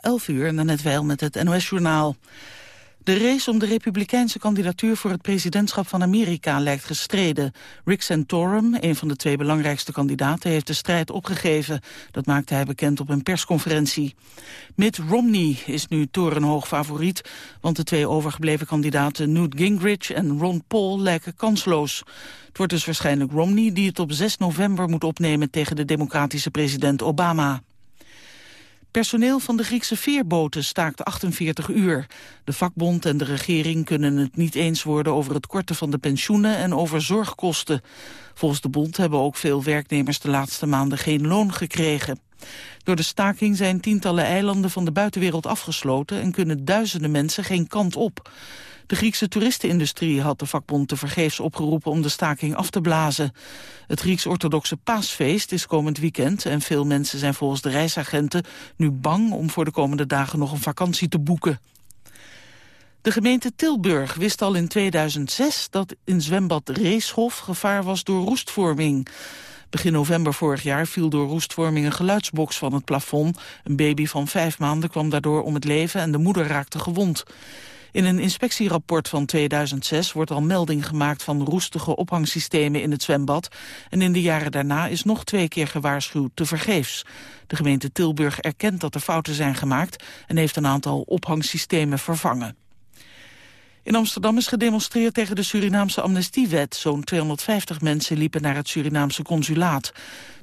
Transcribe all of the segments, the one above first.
11 uur en net wel met het NOS-journaal. De race om de republikeinse kandidatuur voor het presidentschap van Amerika lijkt gestreden. Rick Santorum, een van de twee belangrijkste kandidaten, heeft de strijd opgegeven. Dat maakte hij bekend op een persconferentie. Mitt Romney is nu torenhoog favoriet, want de twee overgebleven kandidaten Newt Gingrich en Ron Paul lijken kansloos. Het wordt dus waarschijnlijk Romney die het op 6 november moet opnemen tegen de democratische president Obama. Personeel van de Griekse veerboten staakt 48 uur. De vakbond en de regering kunnen het niet eens worden over het korten van de pensioenen en over zorgkosten. Volgens de bond hebben ook veel werknemers de laatste maanden geen loon gekregen. Door de staking zijn tientallen eilanden van de buitenwereld afgesloten en kunnen duizenden mensen geen kant op. De Griekse toeristenindustrie had de vakbond tevergeefs opgeroepen om de staking af te blazen. Het Grieks-orthodoxe paasfeest is komend weekend en veel mensen zijn volgens de reisagenten nu bang om voor de komende dagen nog een vakantie te boeken. De gemeente Tilburg wist al in 2006 dat in zwembad Reeshof gevaar was door roestvorming. Begin november vorig jaar viel door roestvorming een geluidsbox van het plafond. Een baby van vijf maanden kwam daardoor om het leven en de moeder raakte gewond. In een inspectierapport van 2006 wordt al melding gemaakt van roestige ophangsystemen in het zwembad. En in de jaren daarna is nog twee keer gewaarschuwd te vergeefs. De gemeente Tilburg erkent dat er fouten zijn gemaakt en heeft een aantal ophangsystemen vervangen. In Amsterdam is gedemonstreerd tegen de Surinaamse amnestiewet. Zo'n 250 mensen liepen naar het Surinaamse consulaat.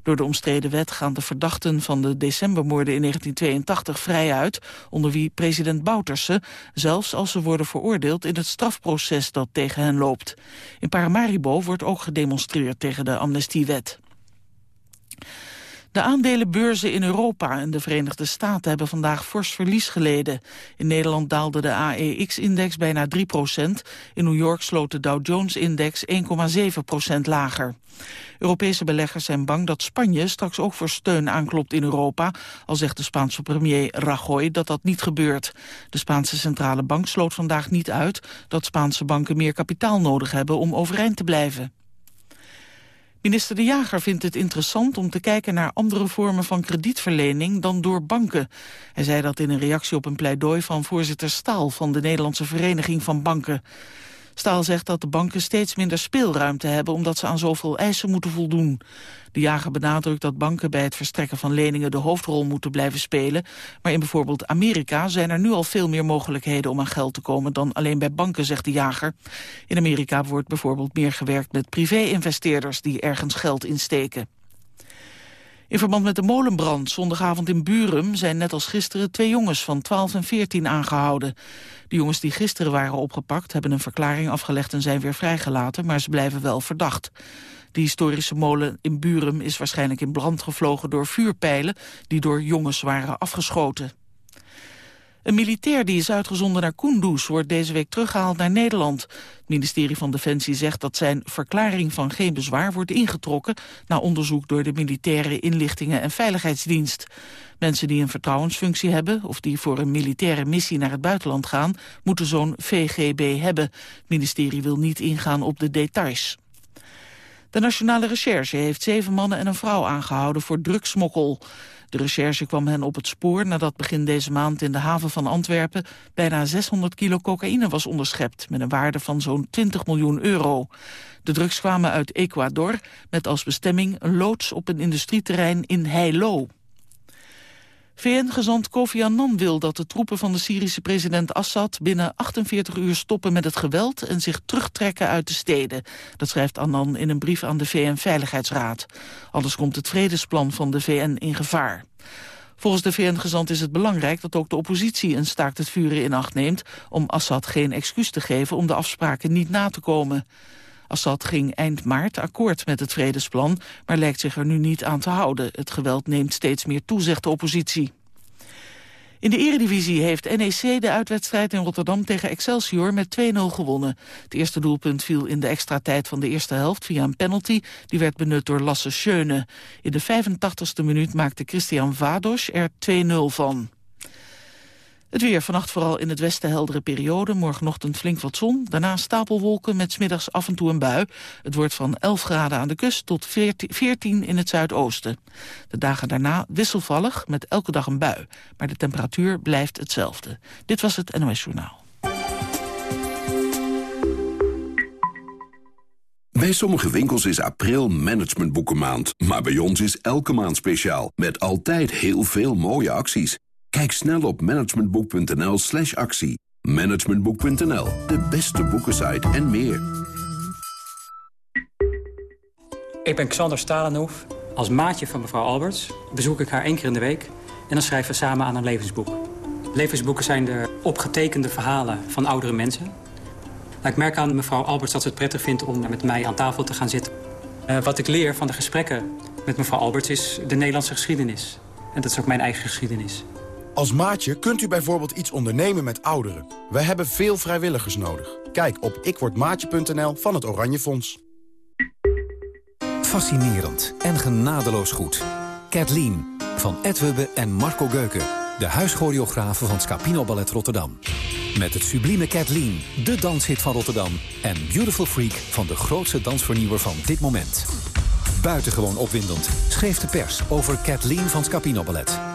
Door de omstreden wet gaan de verdachten van de decembermoorden in 1982 vrij uit, onder wie president Bouterse, zelfs als ze worden veroordeeld in het strafproces dat tegen hen loopt. In Paramaribo wordt ook gedemonstreerd tegen de amnestiewet. De aandelenbeurzen in Europa en de Verenigde Staten hebben vandaag fors verlies geleden. In Nederland daalde de AEX-index bijna 3 procent. In New York sloot de Dow Jones-index 1,7 procent lager. Europese beleggers zijn bang dat Spanje straks ook voor steun aanklopt in Europa, al zegt de Spaanse premier Rajoy dat dat niet gebeurt. De Spaanse centrale bank sloot vandaag niet uit dat Spaanse banken meer kapitaal nodig hebben om overeind te blijven. Minister De Jager vindt het interessant om te kijken naar andere vormen van kredietverlening dan door banken. Hij zei dat in een reactie op een pleidooi van voorzitter Staal van de Nederlandse Vereniging van Banken. Staal zegt dat de banken steeds minder speelruimte hebben... omdat ze aan zoveel eisen moeten voldoen. De jager benadrukt dat banken bij het verstrekken van leningen... de hoofdrol moeten blijven spelen. Maar in bijvoorbeeld Amerika zijn er nu al veel meer mogelijkheden... om aan geld te komen dan alleen bij banken, zegt de jager. In Amerika wordt bijvoorbeeld meer gewerkt met privé-investeerders... die ergens geld insteken. In verband met de molenbrand zondagavond in Burum zijn net als gisteren twee jongens van 12 en 14 aangehouden. De jongens die gisteren waren opgepakt hebben een verklaring afgelegd en zijn weer vrijgelaten, maar ze blijven wel verdacht. De historische molen in Burum is waarschijnlijk in brand gevlogen door vuurpijlen die door jongens waren afgeschoten. Een militair die is uitgezonden naar Kunduz wordt deze week teruggehaald naar Nederland. Het ministerie van Defensie zegt dat zijn verklaring van geen bezwaar wordt ingetrokken... na onderzoek door de Militaire Inlichtingen en Veiligheidsdienst. Mensen die een vertrouwensfunctie hebben of die voor een militaire missie naar het buitenland gaan... moeten zo'n VGB hebben. Het ministerie wil niet ingaan op de details. De Nationale Recherche heeft zeven mannen en een vrouw aangehouden voor drugsmokkel. De recherche kwam hen op het spoor nadat begin deze maand in de haven van Antwerpen bijna 600 kilo cocaïne was onderschept met een waarde van zo'n 20 miljoen euro. De drugs kwamen uit Ecuador met als bestemming een loods op een industrieterrein in Heilo. VN-gezant Kofi Annan wil dat de troepen van de Syrische president Assad binnen 48 uur stoppen met het geweld en zich terugtrekken uit de steden. Dat schrijft Annan in een brief aan de VN-veiligheidsraad. Anders komt het vredesplan van de VN in gevaar. Volgens de VN-gezant is het belangrijk dat ook de oppositie een staakt het vuren in acht neemt om Assad geen excuus te geven om de afspraken niet na te komen. Assad ging eind maart akkoord met het vredesplan, maar lijkt zich er nu niet aan te houden. Het geweld neemt steeds meer toe, zegt de oppositie. In de eredivisie heeft NEC de uitwedstrijd in Rotterdam tegen Excelsior met 2-0 gewonnen. Het eerste doelpunt viel in de extra tijd van de eerste helft via een penalty. Die werd benut door Lasse Schöne. In de 85ste minuut maakte Christian Vados er 2-0 van. Het weer vannacht vooral in het westen heldere periode. Morgenochtend flink wat zon. Daarna stapelwolken met smiddags af en toe een bui. Het wordt van 11 graden aan de kust tot 14 in het zuidoosten. De dagen daarna wisselvallig met elke dag een bui. Maar de temperatuur blijft hetzelfde. Dit was het NOS Journaal. Bij sommige winkels is april managementboekenmaand. Maar bij ons is elke maand speciaal. Met altijd heel veel mooie acties. Kijk snel op managementboek.nl slash actie. Managementboek.nl, de beste boekensite en meer. Ik ben Xander Stalenhoef. Als maatje van mevrouw Alberts bezoek ik haar één keer in de week... en dan schrijven we samen aan een levensboek. Levensboeken zijn de opgetekende verhalen van oudere mensen. ik merk aan mevrouw Alberts dat ze het prettig vindt om met mij aan tafel te gaan zitten. Uh, wat ik leer van de gesprekken met mevrouw Alberts is de Nederlandse geschiedenis. En dat is ook mijn eigen geschiedenis. Als maatje kunt u bijvoorbeeld iets ondernemen met ouderen. We hebben veel vrijwilligers nodig. Kijk op ikwordmaatje.nl van het Oranje Fonds. Fascinerend en genadeloos goed. Kathleen van Edwebbe en Marco Geuken. De huischoreografen van Scapino Ballet Rotterdam. Met het sublieme Kathleen, de danshit van Rotterdam. En Beautiful Freak van de grootste dansvernieuwer van dit moment. Buitengewoon opwindend schreef de pers over Kathleen van Scapino Ballet.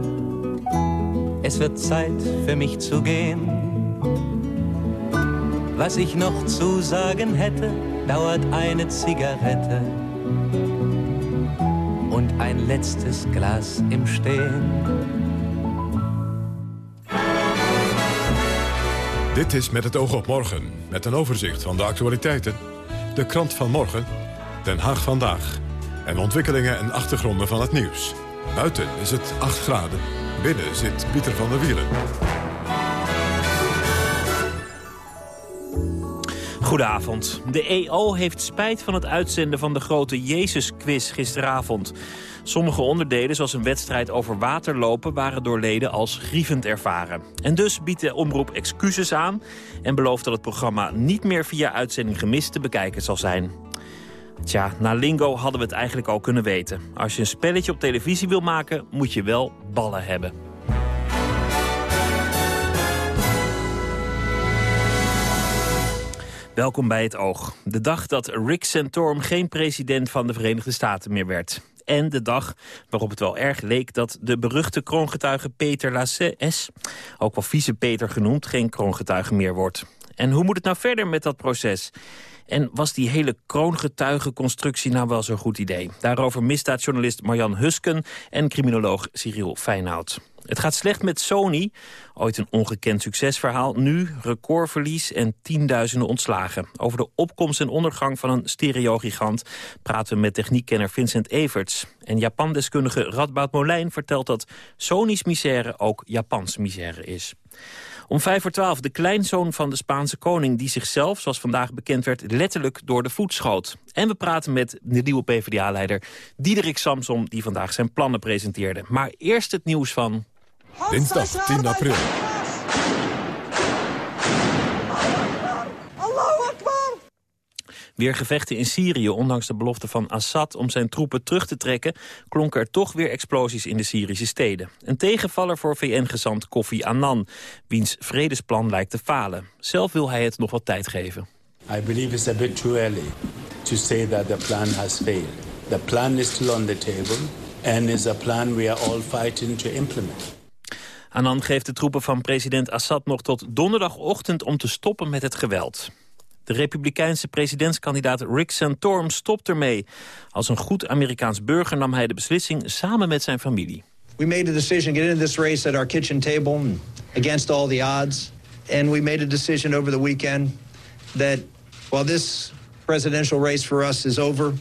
Es wird Zeit für mich zu gehen. Was ich noch zu sagen hätte, dauert eine Zigarette und ein letztes Glas im Stehen. Dit is Met het oog op morgen, met een overzicht van de actualiteiten. De krant van morgen, Den Haag vandaag. En ontwikkelingen en achtergronden van het nieuws. Buiten is het 8 graden. Binnen zit Pieter van der Wielen. Goedenavond. De EO heeft spijt van het uitzenden van de grote Jezus-quiz gisteravond. Sommige onderdelen, zoals een wedstrijd over waterlopen... waren door leden als grievend ervaren. En dus biedt de omroep excuses aan... en belooft dat het programma niet meer via uitzending gemist te bekijken zal zijn. Tja, na Lingo hadden we het eigenlijk al kunnen weten. Als je een spelletje op televisie wil maken, moet je wel ballen hebben. Welkom bij het Oog. De dag dat Rick Santorum geen president van de Verenigde Staten meer werd. En de dag waarop het wel erg leek dat de beruchte kroongetuige Peter Lassès, ook wel vice Peter genoemd, geen kroongetuige meer wordt. En hoe moet het nou verder met dat proces? En was die hele kroongetuigenconstructie nou wel zo'n goed idee? Daarover misdaadjournalist Marjan Husken en criminoloog Cyril Feinhout. Het gaat slecht met Sony. Ooit een ongekend succesverhaal. Nu recordverlies en tienduizenden ontslagen. Over de opkomst en ondergang van een stereogigant... praten we met techniekkenner Vincent Everts. En Japandeskundige Radboud Molijn vertelt dat Sony's misère ook Japans misère is. Om vijf voor twaalf de kleinzoon van de Spaanse koning... die zichzelf, zoals vandaag bekend werd, letterlijk door de voet schoot. En we praten met de nieuwe PvdA-leider Diederik Samsom... die vandaag zijn plannen presenteerde. Maar eerst het nieuws van... Dinsdag 10 april. Weer gevechten in Syrië, ondanks de belofte van Assad om zijn troepen terug te trekken, klonken er toch weer explosies in de Syrische steden. Een tegenvaller voor VN-gezant Kofi Annan, wiens vredesplan lijkt te falen. Zelf wil hij het nog wat tijd geven. I believe it's a bit too early to say that the plan has failed. The plan is still on the table and is a plan we are all fighting to implement. Annan geeft de troepen van president Assad nog tot donderdagochtend om te stoppen met het geweld. De republikeinse presidentskandidaat Rick Santorum stopt ermee. Als een goed Amerikaans burger nam hij de beslissing samen met zijn familie. We made a decision get into this race at our kitchen table against all the odds. And we made a decision over the weekend that while this presidential race for us is over,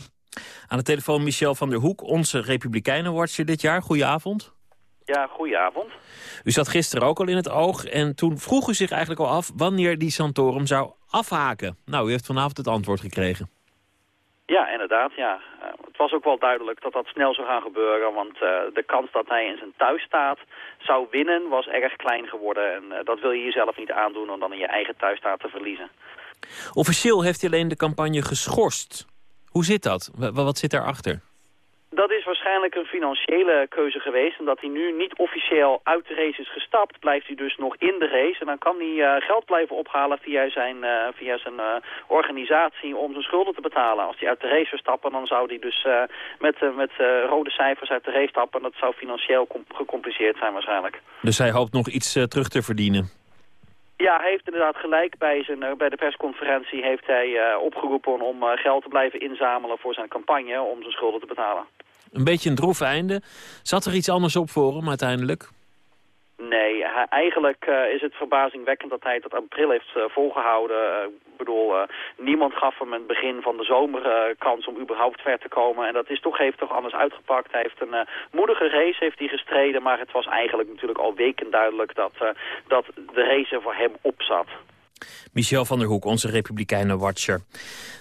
Aan de telefoon Michel van der Hoek, onze Republikeinenwatcher dit jaar. Goedenavond. Ja, goedenavond. U zat gisteren ook al in het oog en toen vroeg u zich eigenlijk al af... wanneer die Santorum zou afhaken. Nou, u heeft vanavond het antwoord gekregen. Ja, inderdaad. Ja. Uh, het was ook wel duidelijk dat dat snel zou gaan gebeuren. Want uh, de kans dat hij in zijn thuisstaat zou winnen was erg klein geworden. En uh, dat wil je jezelf niet aandoen om dan in je eigen thuisstaat te verliezen. Officieel heeft hij alleen de campagne geschorst. Hoe zit dat? W wat zit daarachter? Dat is waarschijnlijk een financiële keuze geweest. Omdat hij nu niet officieel uit de race is gestapt, blijft hij dus nog in de race. En dan kan hij uh, geld blijven ophalen via zijn, uh, via zijn uh, organisatie om zijn schulden te betalen. Als hij uit de race zou stappen, dan zou hij dus met, met rode cijfers uit de race stappen. En dat zou financieel gecompliceerd zijn waarschijnlijk. Dus hij hoopt nog iets terug te verdienen? Ja, hij heeft inderdaad gelijk. Bij, zijn, bij de persconferentie heeft hij uh, opgeroepen om uh, geld te blijven inzamelen voor zijn campagne om zijn schulden te betalen. Een beetje een droef einde. Zat er iets anders op voor hem uiteindelijk? Nee, eigenlijk uh, is het verbazingwekkend dat hij tot april heeft uh, volgehouden. ik bedoel, niemand gaf hem in het begin van de zomer kans om überhaupt ver te komen. En dat is toch, heeft toch anders uitgepakt. Hij heeft een moedige race heeft hij gestreden, maar het was eigenlijk natuurlijk al weken duidelijk dat, dat de race er voor hem op zat. Michel van der Hoek, onze Republikeinen-watcher.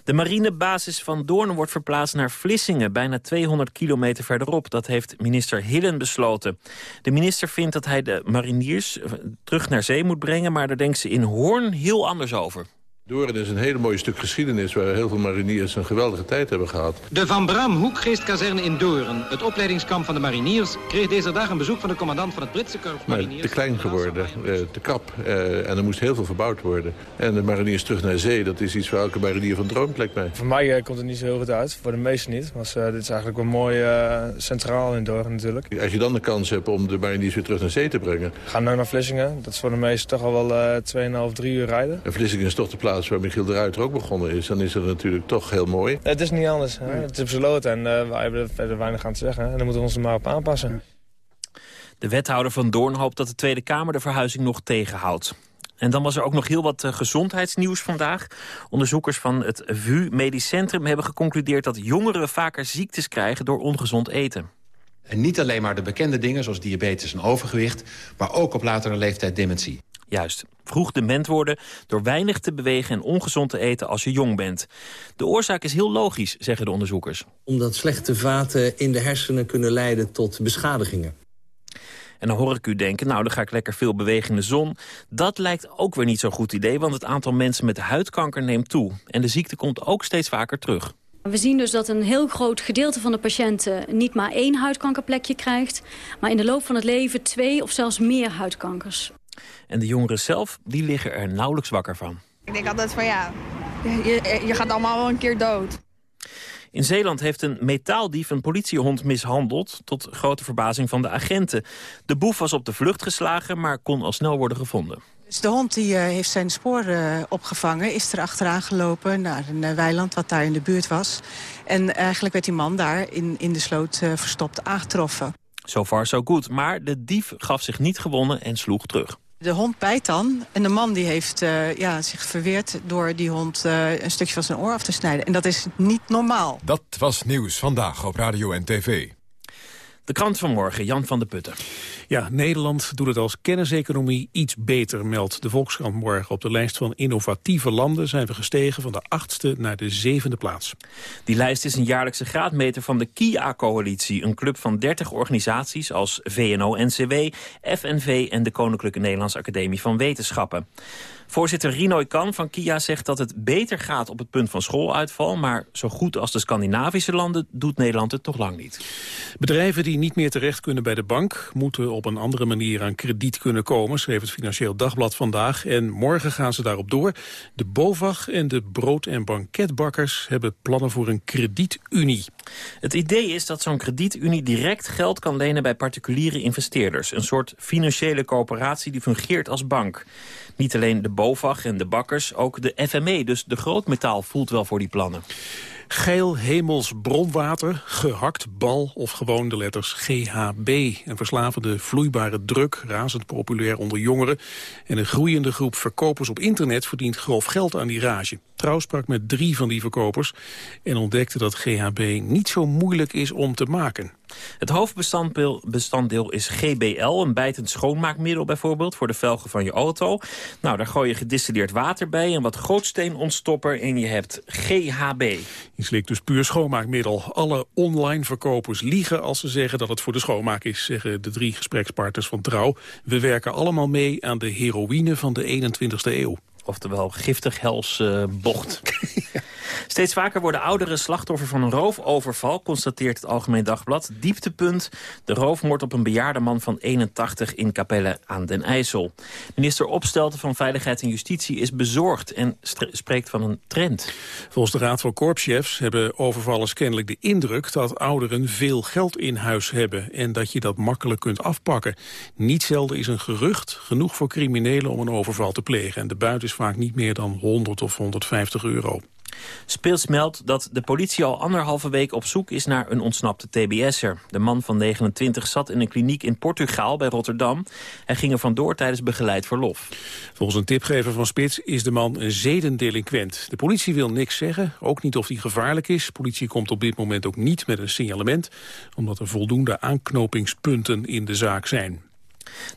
De marinebasis van Doorn wordt verplaatst naar Vlissingen... bijna 200 kilometer verderop. Dat heeft minister Hillen besloten. De minister vindt dat hij de mariniers terug naar zee moet brengen... maar daar denkt ze in Hoorn heel anders over. Doorn is een hele mooie stuk geschiedenis... waar heel veel mariniers een geweldige tijd hebben gehad. De Van Bram Hoekgeestkazerne in Doorn, het opleidingskamp van de mariniers... kreeg deze dag een bezoek van de commandant van het Britse korps mariniers. te klein geworden, eh, te krap. Eh, en er moest heel veel verbouwd worden. En de mariniers terug naar zee, dat is iets waar elke marinier van droomt, lijkt mij. Voor mij uh, komt het niet zo heel goed uit, voor de meesten niet. Want uh, dit is eigenlijk wel mooi uh, centraal in Doorn natuurlijk. Als je dan de kans hebt om de mariniers weer terug naar zee te brengen... Ga nu naar Vlissingen, dat is voor de meesten toch al wel 2,5, 3 uur rijden. En Vlissingen is toch de plaats waar Michiel de Ruiter ook begonnen is, dan is het natuurlijk toch heel mooi. Het is niet anders. Hè? Het is besloten en uh, wij hebben er verder weinig aan te zeggen. Hè? En dan moeten we ons er maar op aanpassen. De wethouder van Doorn hoopt dat de Tweede Kamer de verhuizing nog tegenhoudt. En dan was er ook nog heel wat uh, gezondheidsnieuws vandaag. Onderzoekers van het VU Medisch Centrum hebben geconcludeerd... dat jongeren vaker ziektes krijgen door ongezond eten. En niet alleen maar de bekende dingen zoals diabetes en overgewicht... maar ook op latere leeftijd dementie. Juist. Vroeg dement worden door weinig te bewegen en ongezond te eten als je jong bent. De oorzaak is heel logisch, zeggen de onderzoekers. Omdat slechte vaten in de hersenen kunnen leiden tot beschadigingen. En dan hoor ik u denken, nou dan ga ik lekker veel bewegen in de zon. Dat lijkt ook weer niet zo'n goed idee, want het aantal mensen met huidkanker neemt toe. En de ziekte komt ook steeds vaker terug. We zien dus dat een heel groot gedeelte van de patiënten niet maar één huidkankerplekje krijgt... maar in de loop van het leven twee of zelfs meer huidkankers. En de jongeren zelf, die liggen er nauwelijks wakker van. Ik denk altijd van ja, je, je gaat allemaal wel een keer dood. In Zeeland heeft een metaaldief een politiehond mishandeld... tot grote verbazing van de agenten. De boef was op de vlucht geslagen, maar kon al snel worden gevonden. Dus de hond die, uh, heeft zijn spoor uh, opgevangen, is er achteraan gelopen naar een uh, weiland wat daar in de buurt was. En eigenlijk werd die man daar in, in de sloot verstopt aangetroffen. So far so good, maar de dief gaf zich niet gewonnen en sloeg terug. De hond bijt dan en de man die heeft uh, ja, zich verweerd door die hond uh, een stukje van zijn oor af te snijden. En dat is niet normaal. Dat was Nieuws Vandaag op Radio en TV. De krant van morgen, Jan van de Putten. Ja, Nederland doet het als kenniseconomie iets beter, meldt de Volkskrant morgen. Op de lijst van innovatieve landen zijn we gestegen van de achtste naar de zevende plaats. Die lijst is een jaarlijkse graadmeter van de KIA-coalitie. Een club van 30 organisaties als VNO-NCW, FNV en de Koninklijke Nederlandse Academie van Wetenschappen. Voorzitter Rinoy Kan van KIA zegt dat het beter gaat op het punt van schooluitval... maar zo goed als de Scandinavische landen doet Nederland het toch lang niet. Bedrijven die niet meer terecht kunnen bij de bank... moeten op een andere manier aan krediet kunnen komen, schreef het Financieel Dagblad vandaag. En morgen gaan ze daarop door. De BOVAG en de brood- en banketbakkers hebben plannen voor een kredietunie. Het idee is dat zo'n kredietunie direct geld kan lenen bij particuliere investeerders. Een soort financiële coöperatie die fungeert als bank. Niet alleen de BOVAG en de bakkers, ook de FME, dus de grootmetaal, voelt wel voor die plannen. Geil hemels bronwater, gehakt bal of gewoon de letters GHB. Een verslavende vloeibare druk, razend populair onder jongeren. En een groeiende groep verkopers op internet verdient grof geld aan die rage. Trouw sprak met drie van die verkopers en ontdekte dat GHB niet zo moeilijk is om te maken. Het hoofdbestanddeel is GBL, een bijtend schoonmaakmiddel bijvoorbeeld... voor de velgen van je auto. Nou, daar gooi je gedistilleerd water bij, en wat grootsteenontstopper... en je hebt GHB. Je slikt dus puur schoonmaakmiddel. Alle online verkopers liegen als ze zeggen dat het voor de schoonmaak is... zeggen de drie gesprekspartners van Trouw. We werken allemaal mee aan de heroïne van de 21ste eeuw. Oftewel giftig hels uh, bocht. Steeds vaker worden ouderen slachtoffer van een roofoverval, constateert het Algemeen Dagblad. Dieptepunt, de roofmoord op een bejaarde man van 81 in Capelle aan den IJssel. Minister Opstelten van Veiligheid en Justitie is bezorgd en spreekt van een trend. Volgens de Raad van Korpschefs hebben overvallers kennelijk de indruk dat ouderen veel geld in huis hebben en dat je dat makkelijk kunt afpakken. Niet zelden is een gerucht genoeg voor criminelen om een overval te plegen en de buit is vaak niet meer dan 100 of 150 euro. Speels meldt dat de politie al anderhalve week op zoek is naar een ontsnapte TBS'er. De man van 29 zat in een kliniek in Portugal bij Rotterdam. Hij ging er vandoor tijdens begeleid verlof. Volgens een tipgever van Spits is de man een zedendelinquent. De politie wil niks zeggen, ook niet of hij gevaarlijk is. De politie komt op dit moment ook niet met een signalement... omdat er voldoende aanknopingspunten in de zaak zijn.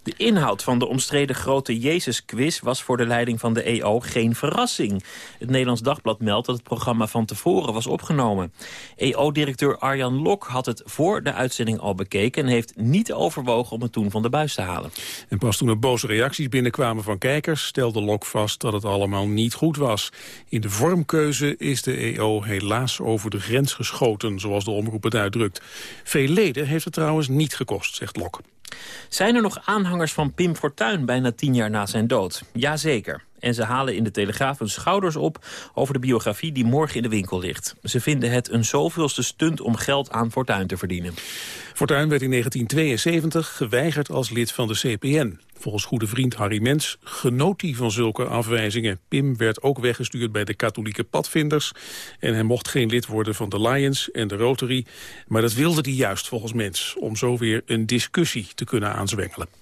De inhoud van de omstreden grote Jezus-quiz was voor de leiding van de EO geen verrassing. Het Nederlands Dagblad meldt dat het programma van tevoren was opgenomen. EO-directeur Arjan Lok had het voor de uitzending al bekeken... en heeft niet overwogen om het toen van de buis te halen. En pas toen er boze reacties binnenkwamen van kijkers... stelde Lok vast dat het allemaal niet goed was. In de vormkeuze is de EO helaas over de grens geschoten... zoals de omroep het uitdrukt. Veel leden heeft het trouwens niet gekost, zegt Lok. Zijn er nog aanhangers van Pim Fortuyn bijna tien jaar na zijn dood? Jazeker. En ze halen in de Telegraaf hun schouders op over de biografie die morgen in de winkel ligt. Ze vinden het een zoveelste stunt om geld aan Fortuyn te verdienen. Fortuyn werd in 1972 geweigerd als lid van de CPN. Volgens goede vriend Harry Mens genoot hij van zulke afwijzingen. Pim werd ook weggestuurd bij de katholieke padvinders... en hij mocht geen lid worden van de Lions en de Rotary. Maar dat wilde hij juist volgens Mens... om zo weer een discussie te kunnen aanzwengelen.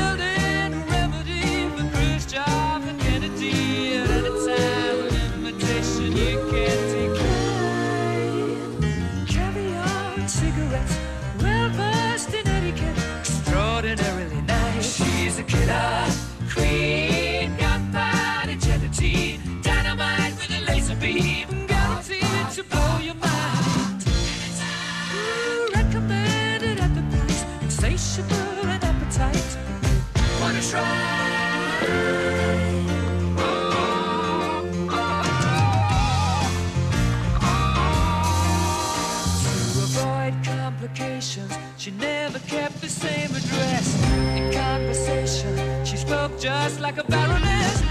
To avoid complications, she never kept the same address. In conversation, she spoke just like a baroness.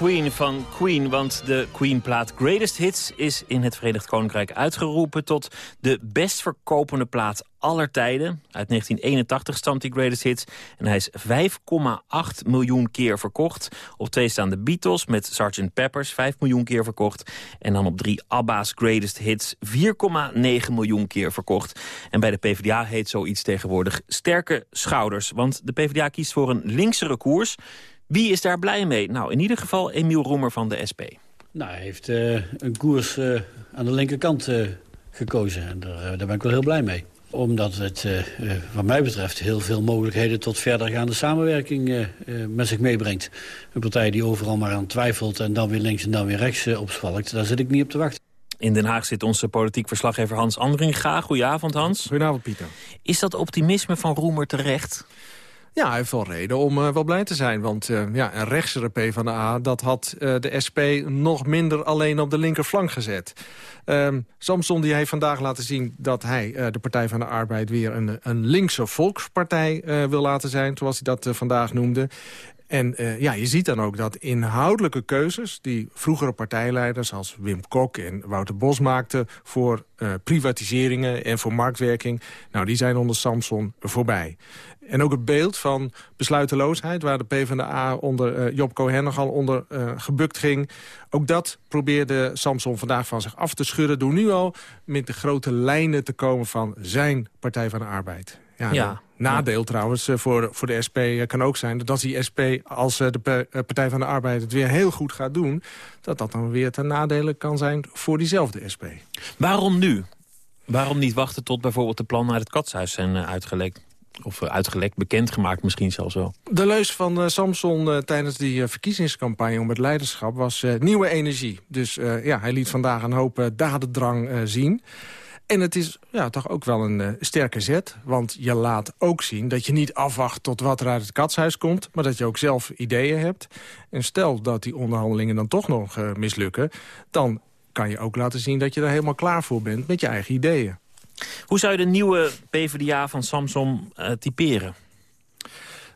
Queen van Queen, want de Queen-plaat Greatest Hits... is in het Verenigd Koninkrijk uitgeroepen tot de best verkopende plaat aller tijden. Uit 1981 stamt die Greatest Hits en hij is 5,8 miljoen keer verkocht. Op twee staan de Beatles met Sgt. Peppers, 5 miljoen keer verkocht. En dan op drie ABBA's Greatest Hits, 4,9 miljoen keer verkocht. En bij de PvdA heet zoiets tegenwoordig sterke schouders. Want de PvdA kiest voor een linksere koers... Wie is daar blij mee? Nou, in ieder geval Emiel Roemer van de SP. Nou, hij heeft uh, een koers uh, aan de linkerkant uh, gekozen. En daar, daar, ben ik wel heel blij mee. Omdat het, wat mij betreft, heel veel mogelijkheden tot verdergaande samenwerking met zich meebrengt. Een partij die overal maar aan twijfelt en dan weer links en dan weer rechts opzwalkt. Daar zit ik niet op te wachten. In Den Haag zit onze politiek verslaggever Hans Andringa. Goedenavond, Hans. Goedenavond, Pieter. Is dat optimisme van Roemer terecht? Ja, hij heeft wel reden om uh, wel blij te zijn. Want uh, ja, een rechtsere PvdA, dat had uh, de SP nog minder alleen op de linkerflank gezet. Um, Samson die heeft vandaag laten zien dat hij de Partij van de Arbeid... weer een, een linkse volkspartij wil laten zijn, zoals hij dat vandaag noemde. En uh, ja, je ziet dan ook dat inhoudelijke keuzes... die vroegere partijleiders als Wim Kok en Wouter Bos maakten... voor uh, privatiseringen en voor marktwerking... nou, die zijn onder Samson voorbij. En ook het beeld van besluiteloosheid... waar de PvdA onder uh, Job Cohen nogal onder gebukt ging... ook dat probeerde Samson vandaag van zich af te schudden... door nu al met de grote lijnen te komen van zijn Partij van de Arbeid. Ja, ja. Nadeel trouwens uh, voor, voor de SP kan ook zijn... dat die SP als de Partij van de Arbeid het weer heel goed gaat doen... dat dat dan weer ten nadele kan zijn voor diezelfde SP. Waarom nu? Waarom niet wachten tot bijvoorbeeld de plannen uit het katshuis zijn uitgelekt? Of uitgelekt, bekendgemaakt misschien zelfs wel. De leus van uh, Samson uh, tijdens die uh, verkiezingscampagne om het leiderschap was nieuwe energie. Dus ja, hij liet vandaag een hoop dadendrang zien. En het is ja, toch ook wel een sterke zet. Want je laat ook zien dat je niet afwacht tot wat er uit het katshuis komt... maar dat je ook zelf ideeën hebt. En stel dat die onderhandelingen dan toch nog mislukken... dan kan je ook laten zien dat je er helemaal klaar voor bent met je eigen ideeën. Hoe zou je de nieuwe PvdA van Samson uh, typeren?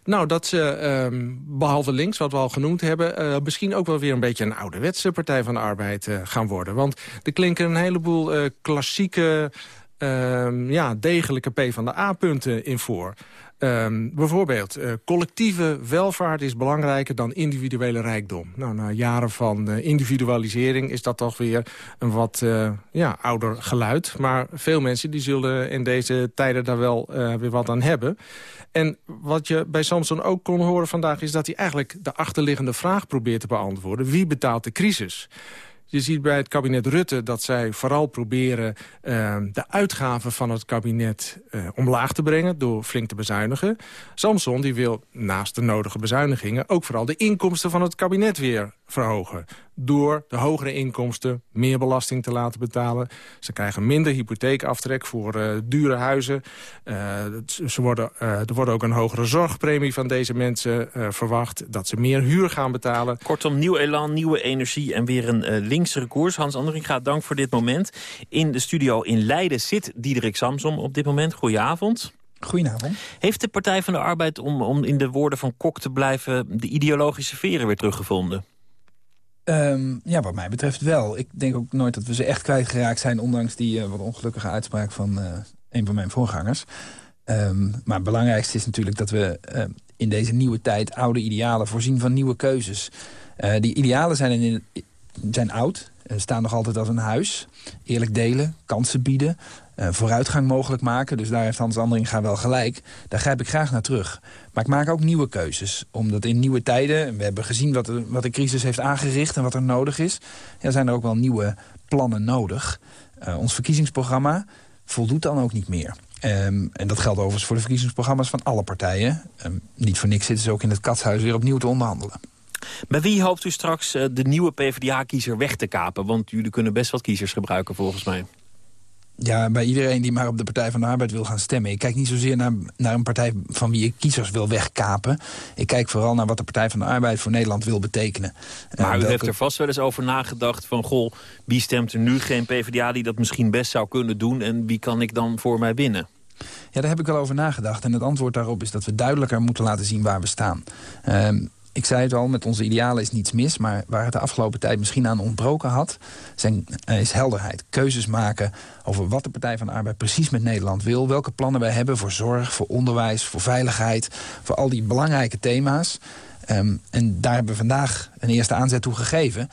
Nou, dat ze, uh, behalve links, wat we al genoemd hebben... Uh, misschien ook wel weer een beetje een ouderwetse Partij van de Arbeid uh, gaan worden. Want er klinken een heleboel klassieke, ehm, ja, degelijke PvdA-punten in voor. Um, bijvoorbeeld, uh, collectieve welvaart is belangrijker dan individuele rijkdom. Nou, na jaren van uh, individualisering is dat toch weer een wat uh, ja, ouder geluid. Maar veel mensen die zullen in deze tijden daar wel weer wat aan hebben. En wat je bij Samson ook kon horen vandaag... is dat hij eigenlijk de achterliggende vraag probeert te beantwoorden. Wie betaalt de crisis? Je ziet bij het kabinet Rutte dat zij vooral proberen uh, de uitgaven van het kabinet uh, omlaag te brengen door flink te bezuinigen. Samson die wil naast de nodige bezuinigingen ook vooral de inkomsten van het kabinet weer verhogen. Door de hogere inkomsten meer belasting te laten betalen. Ze krijgen minder hypotheekaftrek voor uh, dure huizen. Uh, ze worden, uh, er wordt ook een hogere zorgpremie van deze mensen verwacht. Dat ze meer huur gaan betalen. Kortom, nieuw elan, nieuwe energie en weer een linksere koers. Hans Anderinga, dank voor dit moment. In de studio in Leiden zit Diederik Samsom op dit moment. Goedenavond. Goedenavond. Heeft de Partij van de Arbeid, om, om in de woorden van Kok te blijven... de ideologische veren weer teruggevonden? Um, ja, wat mij betreft wel. Ik denk ook nooit dat we ze echt kwijtgeraakt zijn... ondanks die uh, wat ongelukkige uitspraak van uh, een van mijn voorgangers. Um, maar het belangrijkste is natuurlijk dat we uh, in deze nieuwe tijd... oude idealen voorzien van nieuwe keuzes. die idealen zijn, in, zijn oud, staan nog altijd als een huis. Eerlijk delen, kansen bieden, uh, vooruitgang mogelijk maken. Dus daar heeft Hans Andringa wel gelijk. Daar grijp ik graag naar terug. Maar ik maak ook nieuwe keuzes. Omdat in nieuwe tijden, we hebben gezien wat de, wat de crisis heeft aangericht... en wat er nodig is, ja, zijn er ook wel nieuwe plannen nodig. Uh, ons verkiezingsprogramma voldoet dan ook niet meer. Um, en dat geldt overigens voor de verkiezingsprogramma's van alle partijen. Um, niet voor niks zitten ze ook in het katshuis weer opnieuw te onderhandelen. Bij wie hoopt u straks uh, de nieuwe PvdA-kiezer weg te kapen? Want jullie kunnen best wat kiezers gebruiken volgens mij. Ja, bij iedereen die maar op de Partij van de Arbeid wil gaan stemmen. Ik kijk niet zozeer naar, naar een partij van wie ik kiezers wil wegkapen. Ik kijk vooral naar wat de Partij van de Arbeid voor Nederland wil betekenen. Maar uh, u welke... heeft er vast wel eens over nagedacht van... goh, wie stemt er nu geen PvdA die dat misschien best zou kunnen doen... en wie kan ik dan voor mij binnen? Ja, daar heb ik wel over nagedacht. En het antwoord daarop is dat we duidelijker moeten laten zien waar we staan. Uh, ik zei het al, met onze idealen is niets mis... maar waar het de afgelopen tijd misschien aan ontbroken had... Zijn, uh, is helderheid. Keuzes maken over wat de Partij van de Arbeid precies met Nederland wil... welke plannen wij hebben voor zorg, voor onderwijs, voor veiligheid... voor al die belangrijke thema's. Um, en daar hebben we vandaag een eerste aanzet toe gegeven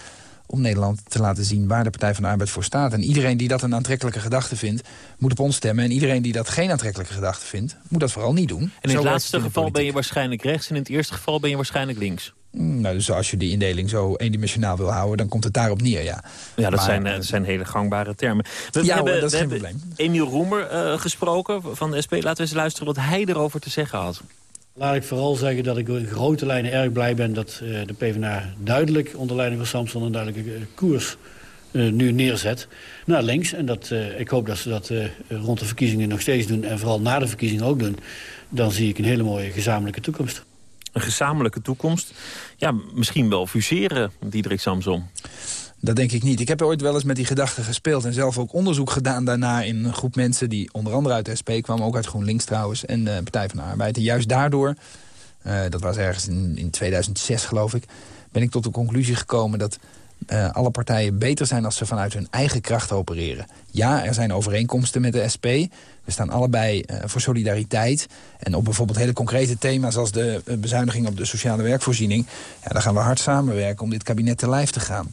om Nederland te laten zien waar de Partij van de Arbeid voor staat. En iedereen die dat een aantrekkelijke gedachte vindt, moet op ons stemmen. En iedereen die dat geen aantrekkelijke gedachte vindt, moet dat vooral niet doen. En in het laatste geval ben je waarschijnlijk rechts... en in het eerste geval ben je waarschijnlijk links. Mm, nou, dus als je die indeling zo eendimensionaal wil houden... dan komt het daarop neer, ja. Ja, dat, zijn, dat zijn hele gangbare termen. We ja, hebben, hoor, dat is we geen hebben probleem. Emiel Roemer uh, gesproken van de SP. Laten we eens luisteren wat hij erover te zeggen had. Laat ik vooral zeggen dat ik in grote lijnen erg blij ben... dat uh, de PvdA duidelijk onder leiding van Samson een duidelijke uh, koers uh, nu neerzet naar links. En dat, ik hoop dat ze dat rond de verkiezingen nog steeds doen... en vooral na de verkiezingen ook doen. Dan zie ik een hele mooie gezamenlijke toekomst. Een gezamenlijke toekomst? Ja, misschien wel fuseren, Diederik Samson. Dat denk ik niet. Ik heb ooit wel eens met die gedachte gespeeld... en zelf ook onderzoek gedaan daarna in een groep mensen... die onder andere uit de SP kwamen, ook uit GroenLinks trouwens... en de Partij van de Arbeid. En juist daardoor, uh, dat was ergens in, in 2006 geloof ik... ben ik tot de conclusie gekomen dat uh, alle partijen beter zijn... als ze vanuit hun eigen kracht opereren. Ja, er zijn overeenkomsten met de SP. We staan allebei voor solidariteit. En op bijvoorbeeld hele concrete thema's... als de bezuiniging op de sociale werkvoorziening... Ja, gaan we hard samenwerken om dit kabinet te lijf te gaan...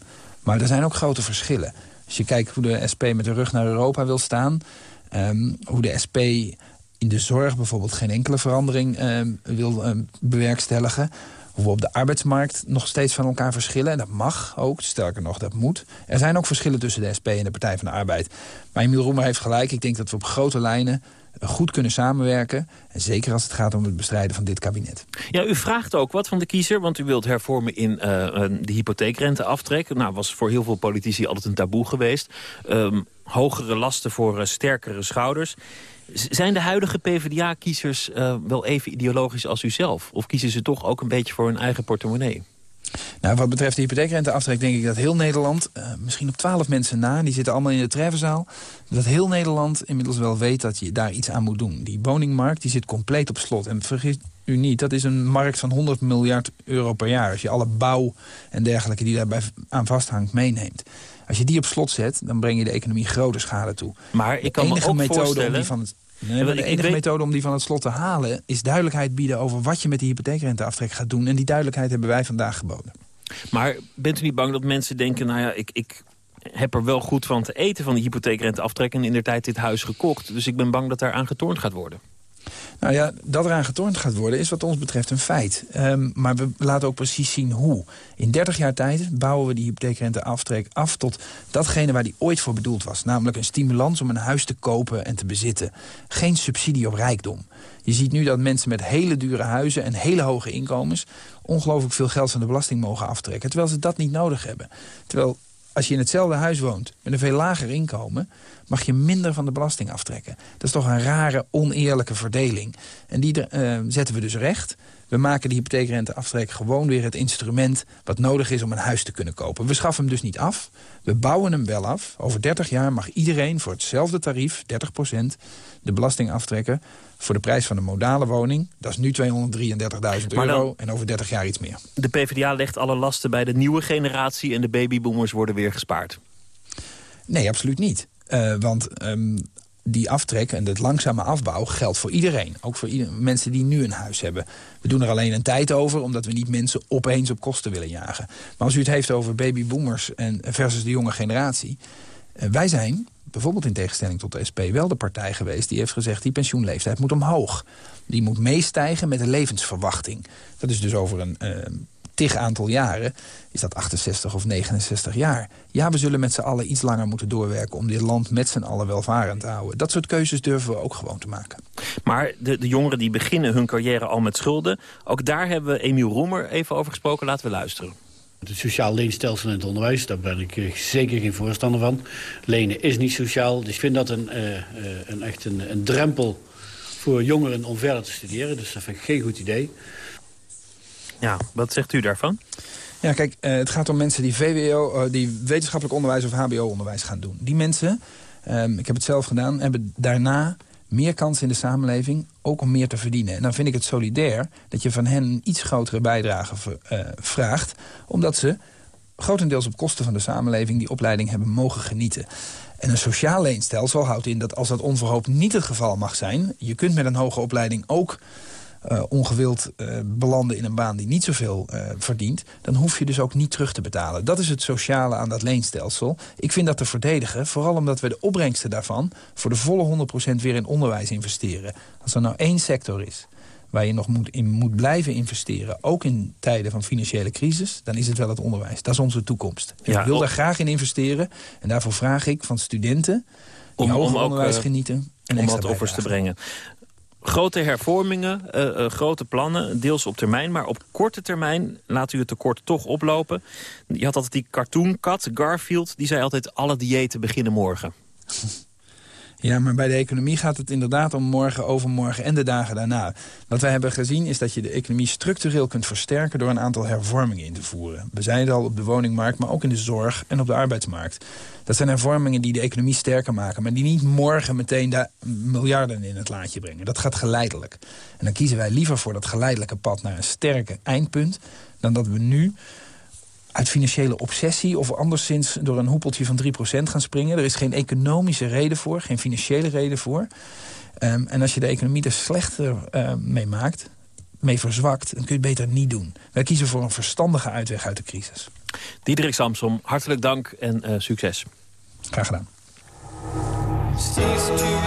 Maar er zijn ook grote verschillen. Als je kijkt hoe de SP met de rug naar Europa wil staan... Um, hoe de SP in de zorg bijvoorbeeld geen enkele verandering um, wil um, bewerkstelligen... hoe we op de arbeidsmarkt nog steeds van elkaar verschillen. En dat mag ook, sterker nog, dat moet. Er zijn ook verschillen tussen de SP en de Partij van de Arbeid. Maar Emiel Roemer heeft gelijk. Ik denk dat we op grote lijnen goed kunnen samenwerken. En zeker als het gaat om het bestrijden van dit kabinet. Ja, u vraagt ook wat van de kiezer, want u wilt hervormen in uh, de hypotheekrenteaftrek. Nou, was voor heel veel politici altijd een taboe geweest. Um, hogere lasten voor uh, sterkere schouders. Zijn de huidige PvdA-kiezers uh, wel even ideologisch als u zelf? Of kiezen ze toch ook een beetje voor hun eigen portemonnee? Nou, wat betreft de hypotheekrenteaftrek denk ik dat heel Nederland... Uh, misschien op twaalf mensen na, die zitten allemaal in de treffenzaal... dat heel Nederland inmiddels wel weet dat je daar iets aan moet doen. Die woningmarkt die zit compleet op slot. En vergis u niet, dat is een markt van 100 miljard euro per jaar. Als je alle bouw en dergelijke die daarbij aan vasthangt meeneemt. Als je die op slot zet, dan breng je de economie grote schade toe. Maar ik kan de enige me ook methode voorstellen... om die van het Nee, maar de enige weet... methode om die van het slot te halen... is duidelijkheid bieden over wat je met die hypotheekrenteaftrek gaat doen. En die duidelijkheid hebben wij vandaag geboden. Maar bent u niet bang dat mensen denken... nou ja, ik, ik heb er wel goed van te eten van die hypotheekrenteaftrek... en in der tijd dit huis gekocht. Dus ik ben bang dat daar aan getornd gaat worden. Nou ja, dat eraan getornd gaat worden is wat ons betreft een feit. Um, maar we laten ook precies zien hoe. In 30 jaar tijd bouwen we die hypotheekrenteaftrek af tot datgene waar die ooit voor bedoeld was. Namelijk een stimulans om een huis te kopen en te bezitten. Geen subsidie op rijkdom. Je ziet nu dat mensen met hele dure huizen en hele hoge inkomens... ongelooflijk veel geld van de belasting mogen aftrekken. Terwijl ze dat niet nodig hebben. Terwijl als je in hetzelfde huis woont met een veel lager inkomen... mag je minder van de belasting aftrekken. Dat is toch een rare, oneerlijke verdeling. En die uh, zetten we dus recht. We maken de hypotheekrenteaftrek gewoon weer het instrument... wat nodig is om een huis te kunnen kopen. We schaffen hem dus niet af. We bouwen hem wel af. Over 30 jaar mag iedereen voor hetzelfde tarief, 30% de belasting aftrekken voor de prijs van een modale woning. Dat is nu 233.000 euro en over 30 jaar iets meer. De PvdA legt alle lasten bij de nieuwe generatie... en de babyboomers worden weer gespaard. Nee, absoluut niet. Uh, want um, die aftrek en het langzame afbouw geldt voor iedereen. Ook voor mensen die nu een huis hebben. We doen er alleen een tijd over, omdat we niet mensen opeens op kosten willen jagen. Maar als u het heeft over babyboomers en versus de jonge generatie... Uh, wij zijn bijvoorbeeld in tegenstelling tot de SP wel de partij geweest... die heeft gezegd, die pensioenleeftijd moet omhoog. Die moet meestijgen met de levensverwachting. Dat is dus over een uh, tig aantal jaren, is dat 68 of 69 jaar. Ja, we zullen met z'n allen iets langer moeten doorwerken... om dit land met z'n allen welvarend te houden. Dat soort keuzes durven we ook gewoon te maken. Maar de, de jongeren die beginnen hun carrière al met schulden... ook daar hebben we Emiel Roemer even over gesproken. Laten we luisteren. Het sociaal leenstelsel in het onderwijs, daar ben ik uh, zeker geen voorstander van. Lenen is niet sociaal, dus ik vind dat een, uh, uh, een echt een, een, drempel voor jongeren om verder te studeren. Dus dat vind ik geen goed idee. Ja, wat zegt u daarvan? Ja, kijk, het gaat om mensen die VWO, die wetenschappelijk onderwijs of HBO-onderwijs gaan doen. Die mensen, um, ik heb het zelf gedaan, hebben daarna meer kans in de samenleving, ook om meer te verdienen. En dan vind ik het solidair dat je van hen een iets grotere bijdrage eh, vraagt... omdat ze grotendeels op kosten van de samenleving die opleiding hebben mogen genieten. En een sociaal leenstelsel houdt in dat als dat onverhoopt niet het geval mag zijn... je kunt met een hoge opleiding ook eh, ongewild eh, belanden in een baan die niet zoveel eh verdient... dan hoef je dus ook niet terug te betalen. Dat is het sociale aan dat leenstelsel. Ik vind dat te verdedigen, vooral omdat we de opbrengsten daarvan... voor de volle 100% weer in onderwijs investeren. Als er nou één sector is waar je nog moet, in moet blijven investeren... ook in tijden van financiële crisis, dan is het wel het onderwijs. Dat is onze toekomst. En Ja, ik wil daar graag in investeren. En daarvoor vraag ik van studenten die Om, hoger om ook onderwijs genieten... een om extra wat offers te brengen. Grote hervormingen, eh, eh, grote plannen, deels op termijn. Maar op korte termijn laat u het tekort toch oplopen. Je had altijd die cartoonkat, Garfield, die zei altijd... alle diëten beginnen morgen. Ja, maar bij de economie gaat het inderdaad om morgen, overmorgen en de dagen daarna. Wat wij hebben gezien is dat je de economie structureel kunt versterken... door een aantal hervormingen in te voeren. We zijn het al op de woningmarkt, maar ook in de zorg en op de arbeidsmarkt. Dat zijn hervormingen die de economie sterker maken... maar die niet morgen meteen daar miljarden in het laadje brengen. Dat gaat geleidelijk. En dan kiezen wij liever voor dat geleidelijke pad naar een sterke eindpunt... dan dat we nu uit financiële obsessie of anderszins door een hoepeltje van 3% gaan springen. Er is geen economische reden voor, geen financiële reden voor. Ehm, en als je de economie er slechter eh, mee maakt, mee verzwakt... dan kun je het beter niet doen. Wij kiezen voor een verstandige uitweg uit de crisis. Diederik Samsom, hartelijk dank en eh, succes. Graag gedaan. Cease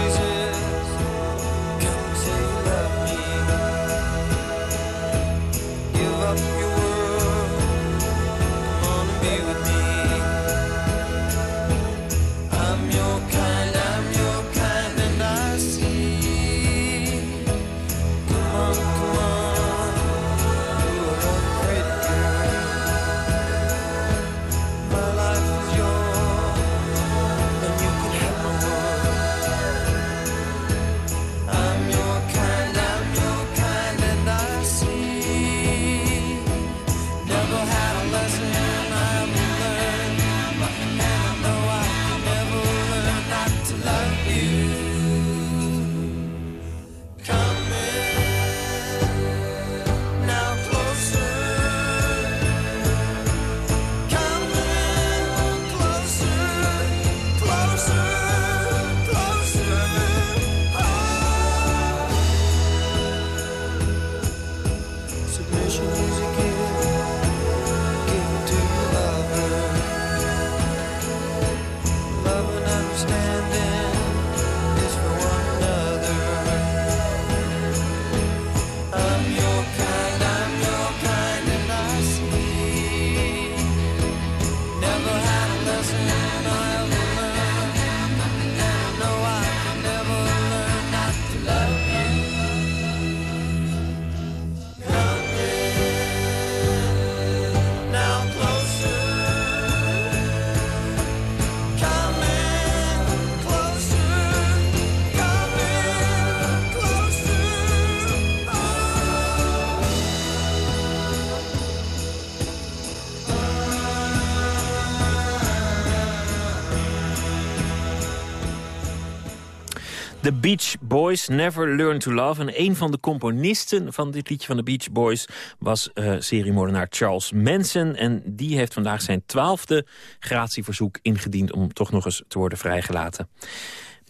Boys, Never Learn to Love. En een van de componisten van dit liedje van de Beach Boys... was seriemoordenaar Charles Manson. En die heeft vandaag zijn twaalfde gratieverzoek ingediend... om toch nog eens te worden vrijgelaten.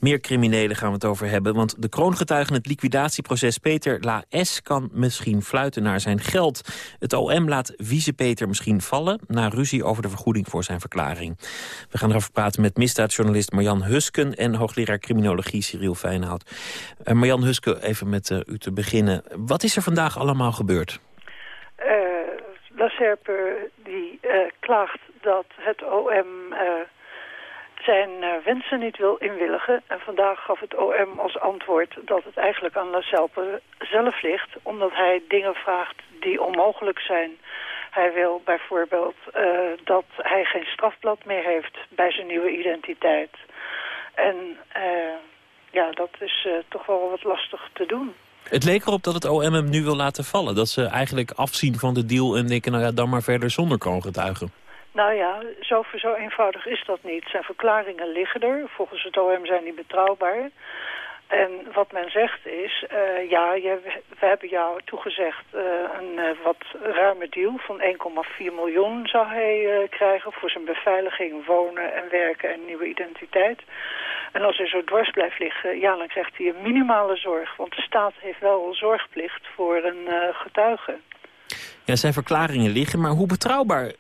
Meer criminelen gaan we het over hebben. Want de kroongetuige in het liquidatieproces Peter La S... kan misschien fluiten naar zijn geld. Het OM laat vieze Peter misschien vallen... na ruzie over de vergoeding voor zijn verklaring. We gaan erover praten met misdaadjournalist Marjan Husken... en hoogleraar criminologie Cyril Fijnhout. Uh, Marjan Husken, even met uh, u te beginnen. Wat is er vandaag allemaal gebeurd? Uh, La Serpe die klaagt dat het OM zijn uh, wensen niet wil inwilligen. En vandaag gaf het OM als antwoord dat het eigenlijk aan La Serpe zelf ligt. Omdat hij dingen vraagt die onmogelijk zijn. Hij wil bijvoorbeeld uh, dat hij geen strafblad meer heeft bij zijn nieuwe identiteit. En uh, ja, dat is toch wel wat lastig te doen. Het leek erop dat het OM hem nu wil laten vallen. Dat ze eigenlijk afzien van de deal en denken, nou dan maar verder zonder kroongetuigen. Nou ja, zo, zo eenvoudig is dat niet. Zijn verklaringen liggen er. Volgens het OM zijn die betrouwbaar. En wat men zegt is, uh, ja, je, we hebben jou toegezegd uh, een uh, wat ruime deal van 1,4 miljoen zou hij krijgen voor zijn beveiliging, wonen en werken en nieuwe identiteit. En als hij zo dwars blijft liggen, ja, dan krijgt hij een minimale zorg. Want de staat heeft wel zorgplicht voor een getuige. Ja, zijn verklaringen liggen, maar hoe betrouwbaar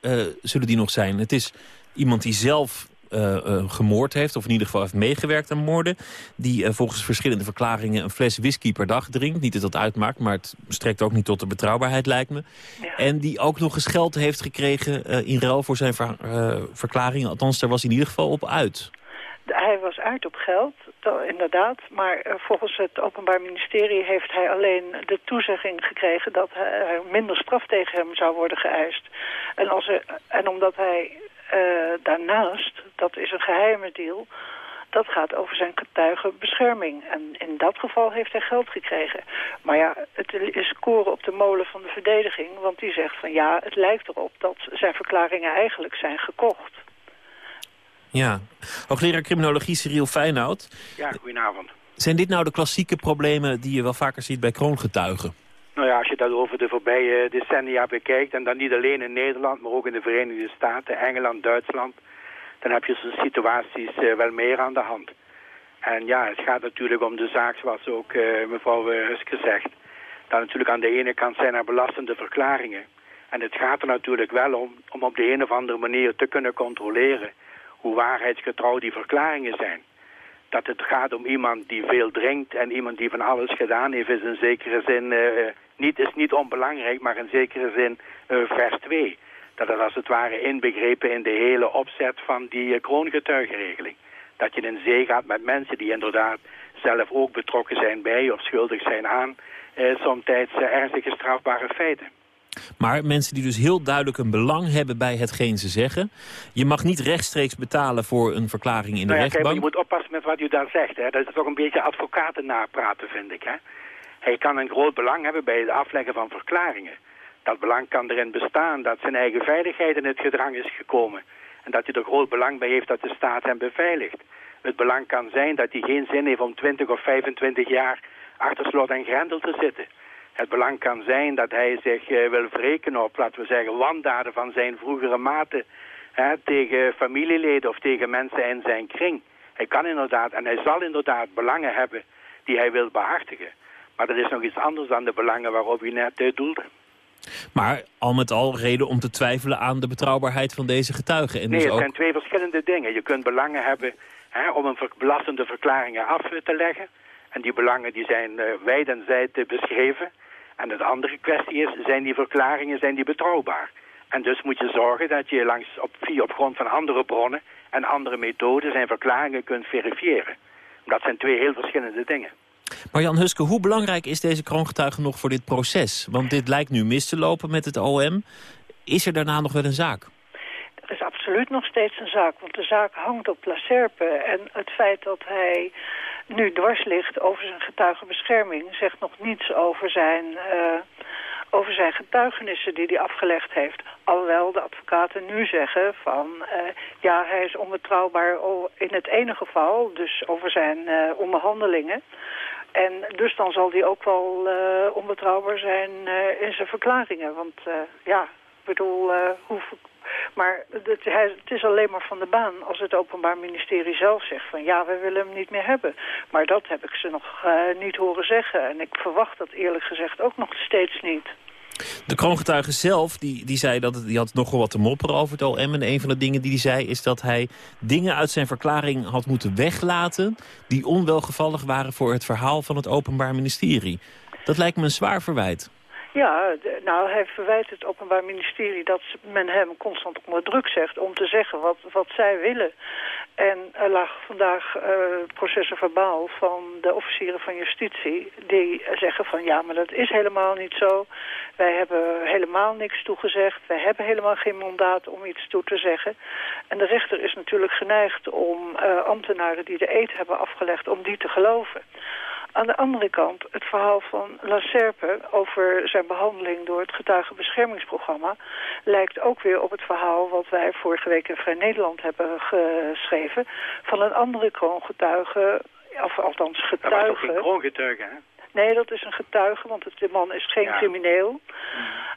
zullen die nog zijn? Het is iemand die zelf uh, gemoord heeft... of in ieder geval heeft meegewerkt aan moorden... die uh, volgens verschillende verklaringen een fles whisky per dag drinkt. Niet dat dat uitmaakt, maar het strekt ook niet tot de betrouwbaarheid, lijkt me. Ja. En die ook nog eens geld heeft gekregen in ruil voor zijn ver verklaringen. Althans, daar was hij in ieder geval op uit. Hij was uit op geld, inderdaad. Maar volgens het Openbaar Ministerie heeft hij alleen de toezegging gekregen... dat er minder straf tegen hem zou worden geëist. En, als er, en omdat hij uh, daarnaast, dat is een geheime deal, dat gaat over zijn getuigenbescherming. En in dat geval heeft hij geld gekregen. Maar ja, het is koren op de molen van de verdediging, want die zegt van ja, het lijkt erop dat zijn verklaringen eigenlijk zijn gekocht. Ja, hoogleraar criminologie Cyril Feyenoud. Ja, goedenavond. Zijn dit nou de klassieke problemen die je wel vaker ziet bij kroongetuigen? Nou ja, als je dat over de voorbije decennia bekijkt... en dan niet alleen in Nederland, maar ook in de Verenigde Staten, Engeland, Duitsland... dan heb je zo'n situaties uh, wel meer aan de hand. En ja, het gaat natuurlijk om de zaak, zoals ook uh, mevrouw Huske zegt... dat natuurlijk aan de ene kant zijn er belastende verklaringen. En het gaat er natuurlijk wel om, om op de een of andere manier te kunnen controleren... hoe waarheidsgetrouw die verklaringen zijn dat het gaat om iemand die veel drinkt en iemand die van alles gedaan heeft, is in zekere zin uh, niet, is niet onbelangrijk, maar in zekere zin uh, vers 2. Dat het als het ware inbegrepen in de hele opzet van die uh, kroongetuigenregeling. Dat je in zee gaat met mensen die inderdaad zelf ook betrokken zijn bij of schuldig zijn aan uh, somtijds ernstige strafbare feiten. Maar mensen die dus heel duidelijk een belang hebben bij hetgeen ze zeggen. Je mag niet rechtstreeks betalen voor een verklaring in de nou ja, rechtbank. Kijk, je moet oppassen met wat u daar zegt. Hè. Dat is toch een beetje advocaten napraten, vind ik. Hè. Hij kan een groot belang hebben bij het afleggen van verklaringen. Dat belang kan erin bestaan dat zijn eigen veiligheid in het gedrang is gekomen. En dat hij er groot belang bij heeft dat de staat hem beveiligt. Het belang kan zijn dat hij geen zin heeft om 20 of 25 jaar achter slot en grendel te zitten. Het belang kan zijn dat hij zich uh, wil wreken op, laten we zeggen, wandaden van zijn vroegere maten hè, tegen familieleden of tegen mensen in zijn kring. Hij kan inderdaad en hij zal inderdaad belangen hebben die hij wil behartigen. Maar er is nog iets anders dan de belangen waarop u net uh, doelde. Maar al met al reden om te twijfelen aan de betrouwbaarheid van deze getuigen. En nee, dus het ook... zijn twee verschillende dingen. Je kunt belangen hebben hè, om een belastende verklaringen af te leggen. En die belangen die zijn uh, wijd en zijd beschreven. En de andere kwestie is, zijn die verklaringen zijn die betrouwbaar? En dus moet je zorgen dat je langs op, via op grond van andere bronnen en andere methoden zijn verklaringen kunt verifiëren. Dat zijn twee heel verschillende dingen. Maar Jan Huske, hoe belangrijk is deze kroongetuige nog voor dit proces? Want dit lijkt nu mis te lopen met het OM. Is er daarna nog wel een zaak? Er is absoluut nog steeds een zaak, want de zaak hangt op Lacerpe. En het feit dat hij nu dwars ligt over zijn getuigenbescherming... zegt nog niets over zijn, uh, over zijn getuigenissen die hij afgelegd heeft. Alhoewel de advocaten nu zeggen van... Uh, ja, hij is onbetrouwbaar in het ene geval, dus over zijn uh, onderhandelingen... En dus dan zal hij ook wel onbetrouwbaar zijn in zijn verklaringen. Want ja, ik bedoel, hoe, maar het, het, is alleen maar van de baan als het Openbaar Ministerie zelf zegt van ja, we willen hem niet meer hebben. Maar dat heb ik ze nog niet horen zeggen. En ik verwacht dat eerlijk gezegd ook nog steeds niet. De kroongetuige zelf, die, die zei dat die had nogal wat te mopperen over het OM. En een van de dingen die hij zei is dat hij dingen uit zijn verklaring had moeten weglaten... die onwelgevallig waren voor het verhaal van het Openbaar Ministerie. Dat lijkt me een zwaar verwijt. Ja, nou, hij verwijt het Openbaar Ministerie dat men hem constant onder druk zegt om te zeggen wat, wat zij willen. En er lag vandaag uh, processen verbaal van de officieren van justitie die zeggen van ja, maar dat is helemaal niet zo. Wij hebben helemaal niks toegezegd. Wij hebben helemaal geen mandaat om iets toe te zeggen. En de rechter is natuurlijk geneigd om uh, ambtenaren die de eed hebben afgelegd om die te geloven. Aan de andere kant, het verhaal van La Serpe over zijn behandeling door het getuigenbeschermingsprogramma lijkt ook weer op het verhaal wat wij vorige week in Vrij Nederland hebben geschreven van een andere kroongetuige of althans Dat was getuige. kroongetuige, hè? Nee, dat is een getuige, want het, de man is geen Ja. crimineel.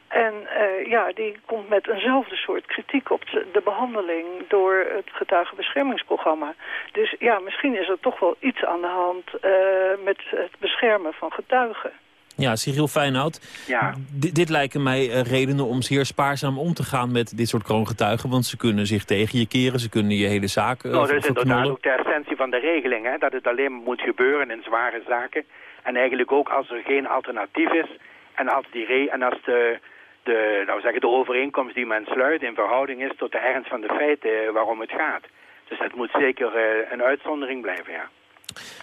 En eh, ja, die komt met eenzelfde soort kritiek op de, de behandeling door het getuigenbeschermingsprogramma. Dus ja, misschien is er toch wel iets aan de hand eh, met het beschermen van getuigen. Ja, Cyril Feyenoord. Ja. Dit lijken mij eh, redenen om zeer spaarzaam om te gaan met dit soort kroongetuigen. Want ze kunnen zich tegen je keren, ze kunnen je hele zaak Nou, dat is inderdaad ook de essentie van de regeling, hè? dat het alleen moet gebeuren in zware zaken. En eigenlijk ook als er geen alternatief is en als, die re en als de, de, we zeggen, de overeenkomst die men sluit in verhouding is tot de ernst van de feiten eh, waarom het gaat. Dus dat moet zeker eh, een uitzondering blijven, ja.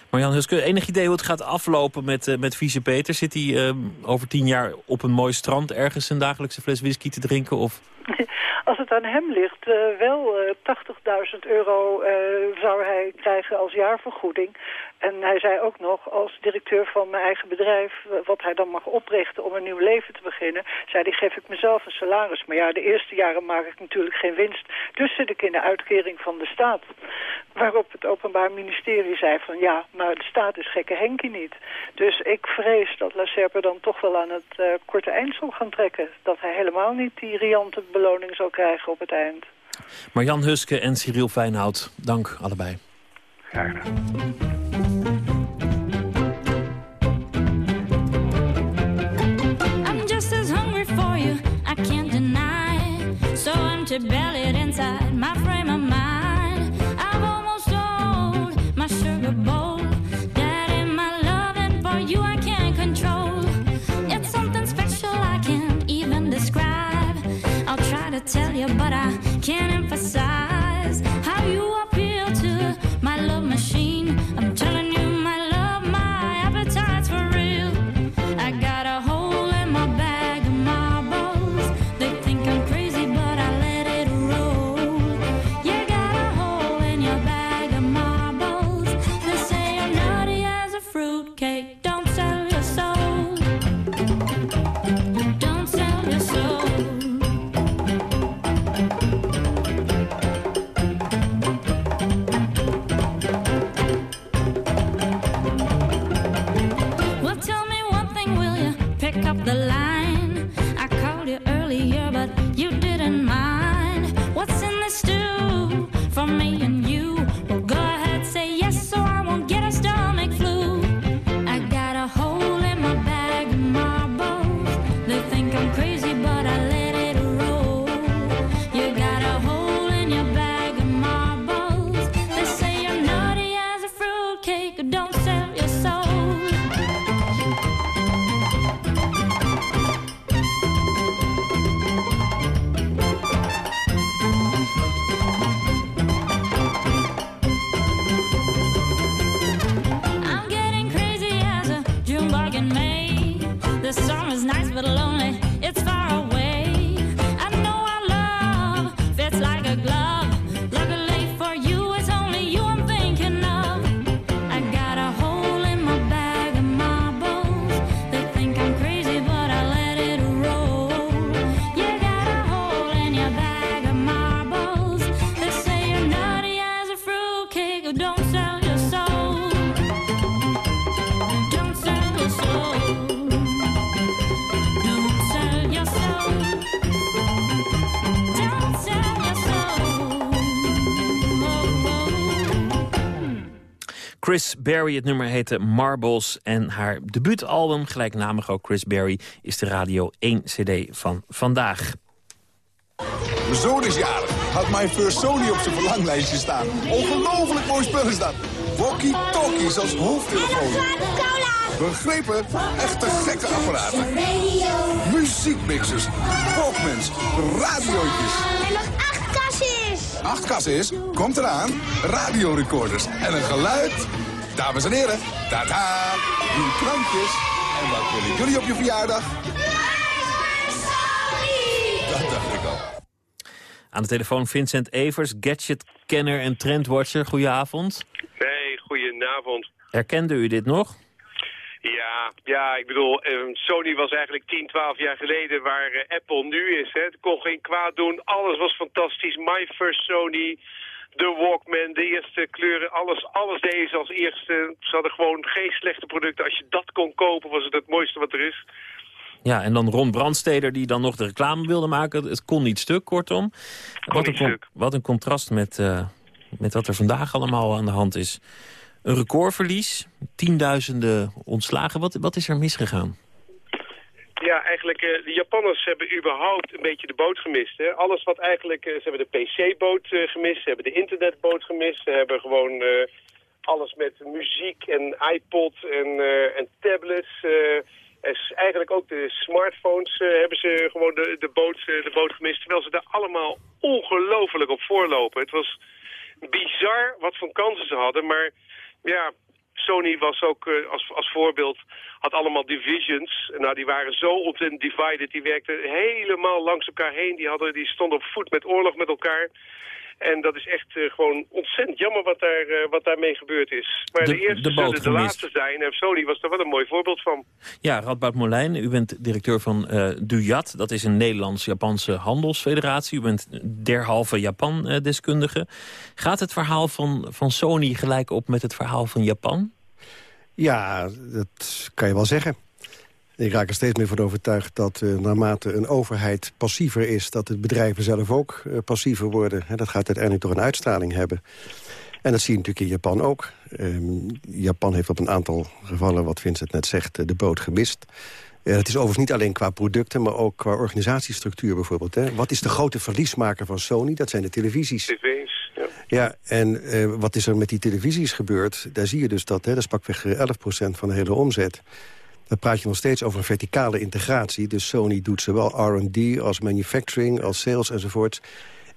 Marjan Huske, enig idee hoe het gaat aflopen met, eh, met Vieze Peter? Zit hij eh, over tien jaar op een mooi strand ergens een dagelijkse fles whisky te drinken? Of... Als het aan hem ligt, eh, wel eh 80.000 euro eh, zou hij krijgen als jaarvergoeding. En hij zei ook nog, als directeur van mijn eigen bedrijf, eh, wat hij dan mag oprichten om een nieuw leven te beginnen, zei hij, geef ik mezelf een salaris. Maar ja, de eerste jaren maak ik natuurlijk geen winst. Dus zit ik in de uitkering van de staat. Waarop het Openbaar Ministerie zei van, ja, maar de staat is gekke Henkie niet. Dus ik vrees dat La Serpe dan toch wel aan het eh, korte eind zal gaan trekken. Dat hij helemaal niet die riante beloning zal krijgen op het eind. Marjan Huske en Cyril Feyenoord, dank allebei. Graag gedaan. Bellied inside Berry, het nummer heette Marbles. En haar debuutalbum, gelijknamig ook Chris Berry... is de Radio 1 CD van vandaag. Mijn zoon is jarig. Had mijn First Sony op zijn verlanglijstje staan. Ongelooflijk mooi spul is dat. Walkie-talkies als hoofdtelefoon. Begrepen? Echte gekke apparaten. Muziekmixers, walkmans, radiootjes. En nog acht kassis. Acht kassen is, komt eraan, radiorecorders en een geluid. Dames en heren, tata, die krankjes. En wat willen jullie op je verjaardag? Dat dacht ik al. Aan de telefoon Vincent Evers, gadgetkenner en trendwatcher. Goedenavond. Hey, goedenavond. Herkende u dit nog? Ja, ja, ik bedoel, eh, Sony was eigenlijk 10, 12 jaar geleden waar eh, Apple nu is. Hè. Het kon geen kwaad doen, alles was fantastisch. My First Sony, de Walkman, de eerste kleuren, alles, alles deden ze als eerste. Ze hadden gewoon geen slechte producten. Als je dat kon kopen, was het het mooiste wat er is. Ja, en dan Ron Brandsteder die dan nog de reclame wilde maken. Het kon niet stuk, kortom. wat, een, con- wat een contrast met, eh, met wat er vandaag allemaal aan de hand is. Een recordverlies, tienduizenden ontslagen. Wat, wat is er misgegaan? Ja, eigenlijk, eh, de Japanners hebben überhaupt een beetje de boot gemist. Hè? Alles wat eigenlijk, eh, ze hebben de PC-boot eh, gemist, ze hebben de internetboot gemist. Ze hebben gewoon alles met muziek en iPod en, en tablets. en eigenlijk ook de smartphones hebben ze gewoon de, de, boot, de boot gemist. Terwijl ze daar allemaal ongelooflijk op voorlopen. Het was bizar wat voor kansen ze hadden. Maar ja, Sony was ook eh, als, als voorbeeld, had allemaal divisions. Nou, die waren zo ontzettend divided. Die werkten helemaal langs elkaar heen. Die, hadden, die stonden op voet met oorlog met elkaar. En dat is echt eh, gewoon ontzettend jammer wat, daar, eh, wat daarmee gebeurd is. Maar de, De- eerste de boot zullen de laatste zijn. En Sony was daar wel een mooi voorbeeld van. Ja, Radboud Molijn, u bent directeur van eh DUJAT. Dat is een Nederlands-Japanse handelsfederatie. U bent derhalve Japan-deskundige. Gaat het verhaal van, van Sony gelijk op met het verhaal van Japan? Ja, dat kan je wel zeggen. Ik raak er steeds meer van overtuigd dat eh, naarmate een overheid passiever is... dat de bedrijven zelf ook eh, passiever worden. Dat gaat uiteindelijk toch een uitstraling hebben. En dat zie je natuurlijk in Japan ook. Ehm, Japan heeft op een aantal gevallen, wat Vincent net zegt, eh, de boot gemist. Het is overigens niet alleen qua producten, maar ook qua organisatiestructuur bijvoorbeeld. Hè. Wat is de grote verliesmaker van Sony? Dat zijn de televisies. TV's, ja. Ja, en wat is er met die televisies gebeurd? Daar zie je dus dat, hè, dat is pakweg eh, 11% van de hele omzet. Dan praat je nog steeds over een verticale integratie. Dus Sony doet zowel R&D als manufacturing, als sales enzovoort.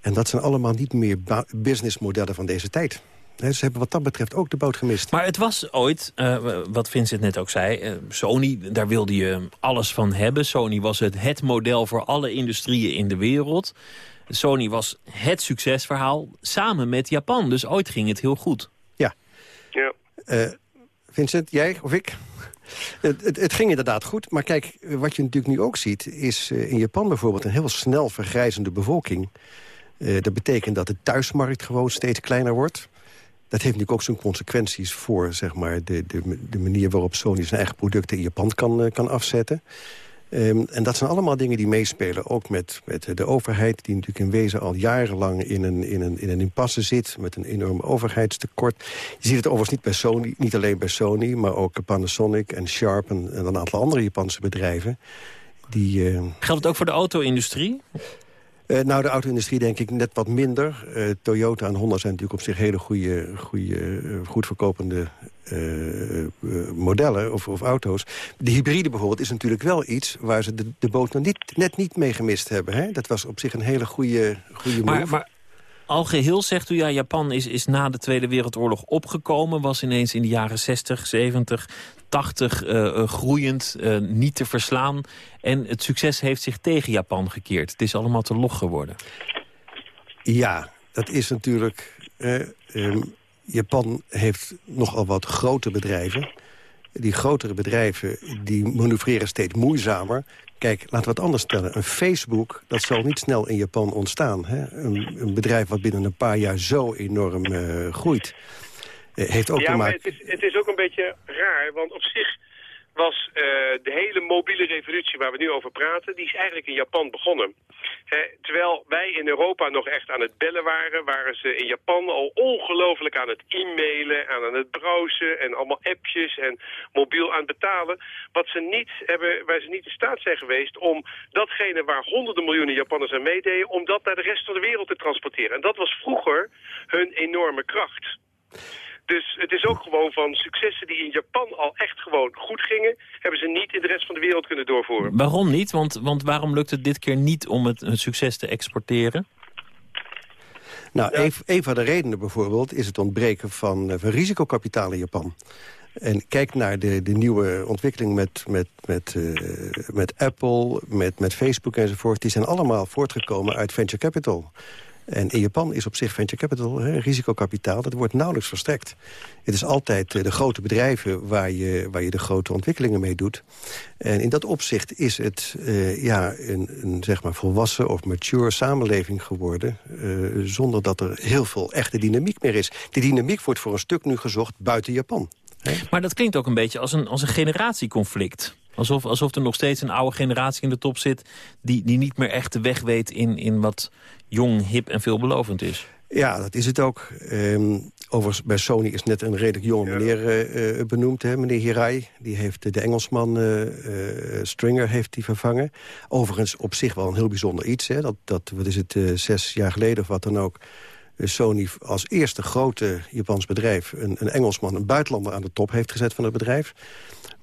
En dat zijn allemaal niet meer businessmodellen van deze tijd. Hè, ze hebben wat dat betreft ook de boot gemist. Maar het was ooit, eh, wat Vincent net ook zei... eh, Sony, daar wilde je alles van hebben. Sony was het, het model voor alle industrieën in de wereld. Sony was het succesverhaal samen met Japan. Dus ooit ging het heel goed. Ja. Ja. Eh, Vincent, jij of ik? Het, ging inderdaad goed, maar kijk, wat je natuurlijk nu ook ziet... is eh, in Japan bijvoorbeeld een heel snel vergrijzende bevolking. Eh, dat betekent dat de thuismarkt gewoon steeds kleiner wordt. Dat heeft natuurlijk ook zijn consequenties voor zeg maar, de, de, de manier waarop Sony zijn eigen producten in Japan kan, eh, kan afzetten. Ehm, en dat zijn allemaal dingen die meespelen. Ook met, met de overheid, die natuurlijk in wezen al jarenlang in een, in, een, in een impasse zit... met een enorm overheidstekort. Je ziet het overigens niet, bij Sony, niet alleen bij Sony... maar ook Panasonic en Sharp en, en een aantal andere Japanse bedrijven. Die, eh, Geldt het ook voor de auto-industrie? Eh, nou, de auto-industrie denk ik net wat minder. Eh, Toyota en Honda zijn natuurlijk op zich hele goede, goede, eh, goed verkopende modellen of, of auto's. De hybride bijvoorbeeld is natuurlijk wel iets... waar ze de, de boot nog niet, net niet mee gemist hebben. Hè? Dat was op zich een hele goede, goede move. Maar, maar al geheel zegt u, ja, Japan is, is na de Tweede Wereldoorlog opgekomen. Was ineens in de jaren 60, 70, 80 eh, eh, groeiend, eh, niet te verslaan. En het succes heeft zich tegen Japan gekeerd. Het is allemaal te log geworden. Ja, dat is natuurlijk... eh, ehm, Japan heeft nogal wat grote bedrijven. Die grotere bedrijven die manoeuvreren steeds moeizamer. Kijk, laten we het anders stellen. Een Facebook, dat zal niet snel in Japan ontstaan. Hè? Een, een bedrijf wat binnen een paar jaar zo enorm eh, groeit... eh, heeft ook ja, te maar maken... het is, het is ook een beetje raar, want op zich was eh, de hele mobiele revolutie waar we nu over praten, die is eigenlijk in Japan begonnen. Terwijl wij in Europa nog echt aan het bellen waren, waren ze in Japan al ongelooflijk aan het e-mailen, aan het browsen en allemaal appjes en mobiel aan het betalen. Wat ze niet hebben, waar ze niet in staat zijn geweest om datgene waar honderden miljoenen Japanners aan meededen, om dat naar de rest van de wereld te transporteren. En dat was vroeger hun enorme kracht. Dus het is ook gewoon van successen die in Japan al echt gewoon goed gingen... hebben ze niet in de rest van de wereld kunnen doorvoeren. Waarom niet? Want, want waarom lukt het dit keer niet om het een succes te exporteren? Nou, een, een van de redenen bijvoorbeeld is het ontbreken van, eh, van risicokapitaal in Japan. En kijk naar de, de nieuwe ontwikkeling met, met, met, eh, met Apple, met, met Facebook enzovoort. Die zijn allemaal voortgekomen uit venture capital. En in Japan is op zich venture capital, hè, risicokapitaal... dat wordt nauwelijks verstrekt. Het is altijd eh, de grote bedrijven waar je, waar je de grote ontwikkelingen mee doet. En in dat opzicht is het eh, ja, een, een zeg maar volwassen of mature samenleving geworden... eh, zonder dat er heel veel echte dynamiek meer is. Die dynamiek wordt voor een stuk nu gezocht buiten Japan. Maar dat klinkt ook een beetje als een, als een generatieconflict. Alsof, alsof er nog steeds een oude generatie in de top zit... die, die niet meer echt de weg weet in, in wat jong, hip en veelbelovend is. Ja, dat is het ook. Ehm, overigens, bij Sony is net een redelijk jonge meneer eh, eh, benoemd, hè, meneer Hirai. Die heeft de Engelsman eh, eh, Stringer heeft die vervangen. Overigens op zich wel een heel bijzonder iets. Hè. Dat, dat, wat is het, eh, zes jaar geleden of wat dan ook... eh, Sony als eerste grote Japans bedrijf... Een, een Engelsman, een buitenlander aan de top heeft gezet van het bedrijf.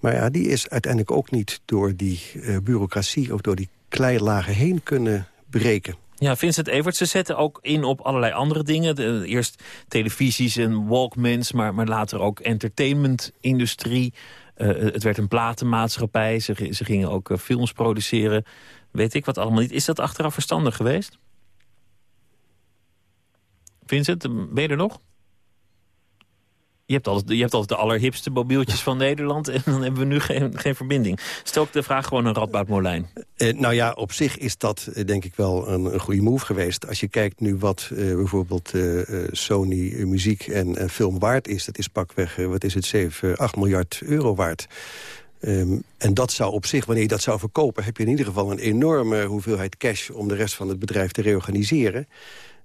Maar ja, die is uiteindelijk ook niet door die eh, bureaucratie... of door die kleilagen heen kunnen breken. Ja, Vincent Evert, ze zetten ook in op allerlei andere dingen. De- eerst televisies en walkmans, maar, maar later ook entertainmentindustrie. Eh, het werd een platenmaatschappij. Ze, ze gingen ook eh, films produceren. Weet ik wat allemaal niet. Is dat achteraf verstandig geweest? Vincent, ben je er nog? Je hebt, altijd, je hebt altijd de allerhipste mobieltjes van Nederland... en dan hebben we nu geen, geen verbinding. Stel ik de vraag gewoon aan Radboud Molijn. Eh, nou ja, op zich is dat eh, denk ik wel een, een goede move geweest. Als je kijkt nu wat eh, bijvoorbeeld eh, Sony muziek en, film waard is... dat is pakweg, wat is het, 7, 8 miljard euro waard. Ehm, en dat zou op zich, wanneer je dat zou verkopen... heb je in ieder geval een enorme hoeveelheid cash... om de rest van het bedrijf te reorganiseren.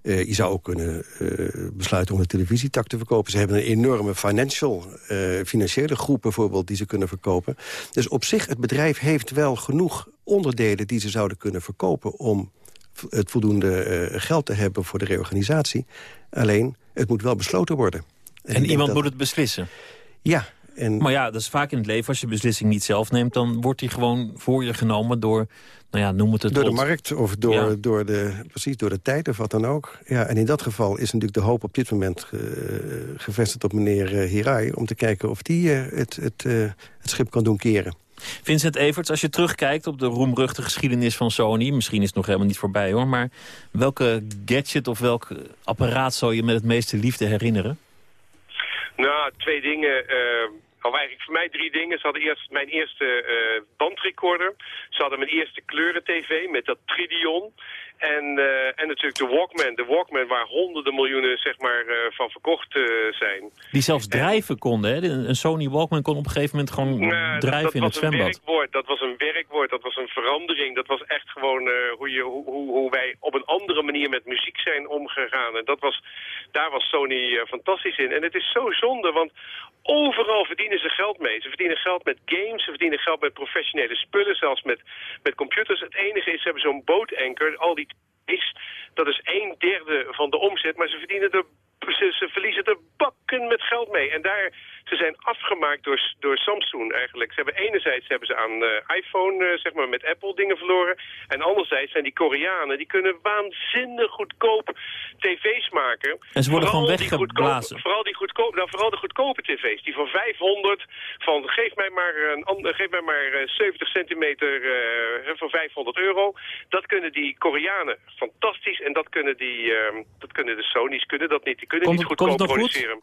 Eh, je zou ook kunnen eh, besluiten om de televisietak te verkopen. Ze hebben een enorme financial, eh, financiële groep bijvoorbeeld die ze kunnen verkopen. Dus op zich, het bedrijf heeft wel genoeg onderdelen die ze zouden kunnen verkopen... om het voldoende geld te hebben voor de reorganisatie. Alleen, het moet wel besloten worden. En, iemand dat- moet het beslissen. Ja. En... Maar ja, dat is vaak in het leven. Als je beslissing niet zelf neemt... dan wordt die gewoon voor je genomen door, nou ja, noem het het Door de markt of door, Ja. door, de, precies, door de tijd of wat dan ook. Ja, en in dat geval is natuurlijk de hoop op dit moment eh, gevestigd op meneer eh, Hirai... om te kijken of die eh, het, het, eh, het schip kan doen keren. Vincent Everts, als je terugkijkt op de roemruchte geschiedenis van Sony... misschien is het nog helemaal niet voorbij hoor... maar welke gadget of welk apparaat zou je met het meeste liefde herinneren? Nou, twee dingen. eh, of eigenlijk voor mij drie dingen. Ze hadden eerst mijn eerste eh, bandrecorder. Ze hadden mijn eerste kleuren-tv met dat Tridion. En, eh, en natuurlijk de Walkman. De Walkman waar honderden miljoenen zeg maar, eh, van verkocht eh, zijn. Die zelfs drijven konden. Hè? Een Sony Walkman kon op een gegeven moment gewoon Nou, dat- drijven dat in het was een zwembad. werkwoord. Dat was een werkwoord. Dat was een verandering. Dat was echt gewoon hoe, je, hoe, hoe, wij op een andere manier met muziek zijn omgegaan. En dat was, daar was Sony fantastisch in. En het is zo zonde, want overal verdienen ze geld mee. Ze verdienen geld met games, ze verdienen geld met professionele spullen, zelfs met, met computers. Het enige is, ze hebben zo'n bootanker, al die is, dat is een derde van de omzet, maar ze verdienen er ze, ze verliezen er bakken met geld mee. En daar, ze zijn afgemaakt door, door Samsung eigenlijk. Ze hebben enerzijds hebben ze aan eh, iPhone, eh, zeg maar, met Apple dingen verloren. En anderzijds zijn die Koreanen, die kunnen waanzinnig goedkoop tv's maken. En ze worden Vooral gewoon weggeblazen. Vooral, die goedkoop, nou, vooral de goedkope tv's, die van 500, van geef mij maar, een, geef mij maar eh, 70 centimeter eh, voor 500 euro. Dat kunnen die Koreanen fantastisch en dat kunnen, die, eh, dat kunnen de Sony's kunnen dat niet. Kunnen Komt niet komt goedkoop goed? produceren.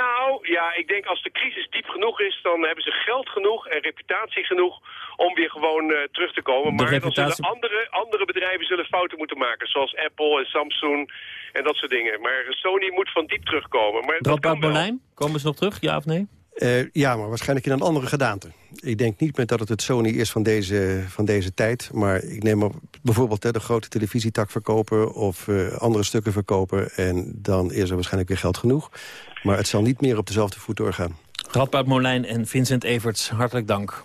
Nou, ja, ik denk als de crisis diep genoeg is, dan hebben ze geld genoeg en reputatie genoeg om weer gewoon eh, terug te komen. De maar dan reputatie- zullen andere, andere bedrijven zullen fouten moeten maken, zoals Apple en Samsung en dat soort dingen. Maar Sony moet van diep terugkomen. Maar wel. Molijn, komen ze nog terug, ja of nee? Eh, ja, maar waarschijnlijk in een andere gedaante. Ik denk niet met dat het het Sony is van deze, van deze tijd. Maar ik neem op bijvoorbeeld hè, de grote televisietak verkopen... of eh, andere stukken verkopen. En dan is er waarschijnlijk weer geld genoeg. Maar het zal niet meer op dezelfde voet doorgaan. Radboud Molijn en Vincent Everts, hartelijk dank.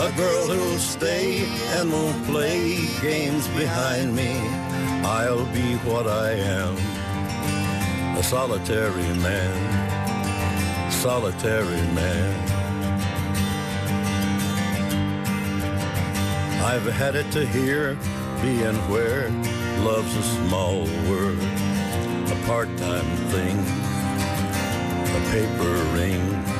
a girl who'll stay and won't play games behind me, I'll be what I am, a solitary man, solitary man. I've had it to hear, being where love's a small word, a part-time thing, a paper ring.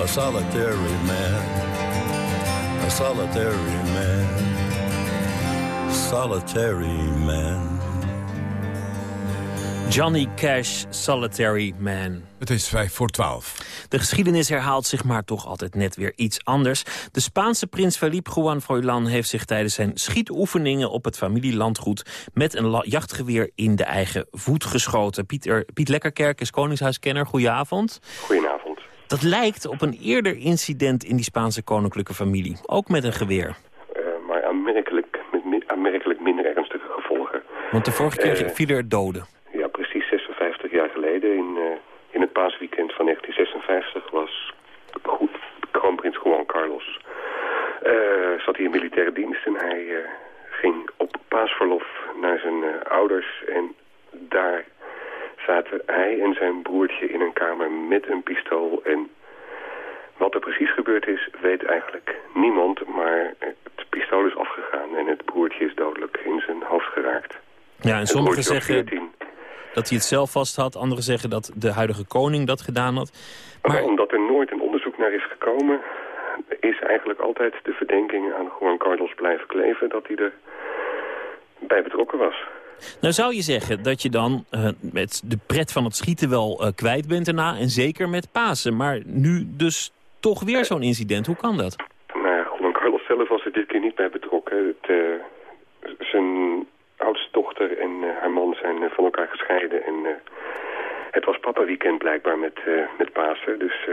a solitary man, a solitary man, solitary man. Johnny Cash, Solitary Man. Het is vijf voor twaalf. De geschiedenis herhaalt zich maar toch altijd net weer iets anders. De Spaanse prins Felipe Juan Froilán heeft zich tijdens zijn schietoefeningen op het familielandgoed met een jachtgeweer in de eigen voet geschoten. Pieter, Piet Lekkerkerk is koningshuiskenner. Goedenavond. Goedenavond. Dat lijkt op een eerder incident in die Spaanse koninklijke familie. Ook met een geweer. Eh, maar aanmerkelijk, met aanmerkelijk minder ernstige gevolgen. Want de vorige keer Eh, viel er doden. Ja, precies 56 jaar geleden, in, eh, in het paasweekend van 1956, was goed, kroonprins Juan Carlos. zat hij in militaire dienst en hij ging op paasverlof naar zijn ouders. En hij en zijn broertje in een kamer met een pistool. En wat er precies gebeurd is, weet eigenlijk niemand. Maar het pistool is afgegaan en het broertje is dodelijk in zijn hoofd geraakt. Ja, en sommigen zeggen 14. dat hij het zelf vast had. Anderen zeggen dat de huidige koning dat gedaan had. Maar omdat er nooit een onderzoek naar is gekomen... is eigenlijk altijd de verdenking aan Juan Carlos blijven kleven... dat hij er bij betrokken was. Nou zou je zeggen dat je dan eh, met de pret van het schieten wel eh, kwijt bent daarna. En zeker met Pasen. Maar nu dus toch weer zo'n incident. Hoe kan dat? Nou Juan Carlos zelf was er dit keer niet bij betrokken. Het, eh, zijn oudste dochter en haar man zijn van elkaar gescheiden. En het was papa-weekend blijkbaar met, met Pasen. Dus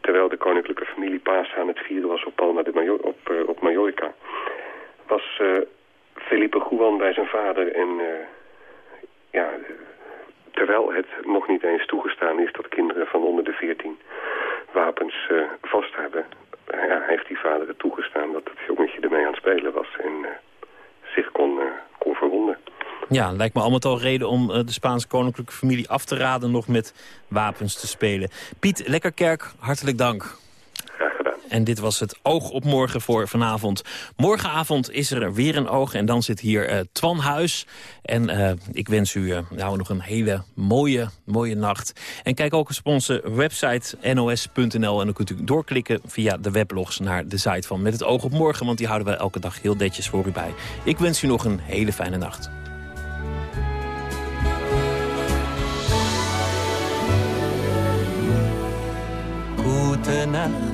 terwijl de koninklijke familie Pasen aan het vieren was op Palma op, op Mallorca... was Felipe Juan bij zijn vader en... eh, ja, terwijl het nog niet eens toegestaan is dat kinderen van onder de 14 wapens eh, vast hebben, eh, ja, heeft die vader het toegestaan dat het jongetje ermee aan het spelen was en zich kon, kon verwonden. Ja, lijkt me allemaal al reden om de Spaanse koninklijke familie af te raden... nog met wapens te spelen. Piet Lekkerkerk, hartelijk dank. En dit was het Oog op Morgen voor vanavond. Morgenavond is er weer een oog en dan zit hier eh, Twan Huis. En eh, ik wens u eh, nou, nog een hele mooie, mooie nacht. En kijk ook eens op onze website nos.nl. En dan kunt u doorklikken via de weblogs naar de site van Met het Oog op Morgen. Want die houden wij elke dag heel netjes voor u bij. Ik wens u nog een hele fijne nacht. Gute Nacht,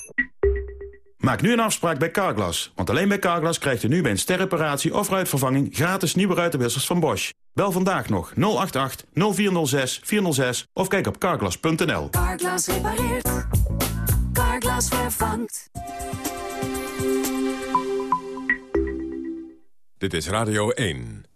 Maak nu een afspraak bij Carglass. Want alleen bij Carglass krijgt u nu bij een sterreparatie of ruitvervanging... gratis nieuwe ruitenwissers van Bosch. Bel vandaag nog 088 0406 406 of kijk op carglass.nl. Carglass repareert. Carglass vervangt. Dit is Radio 1.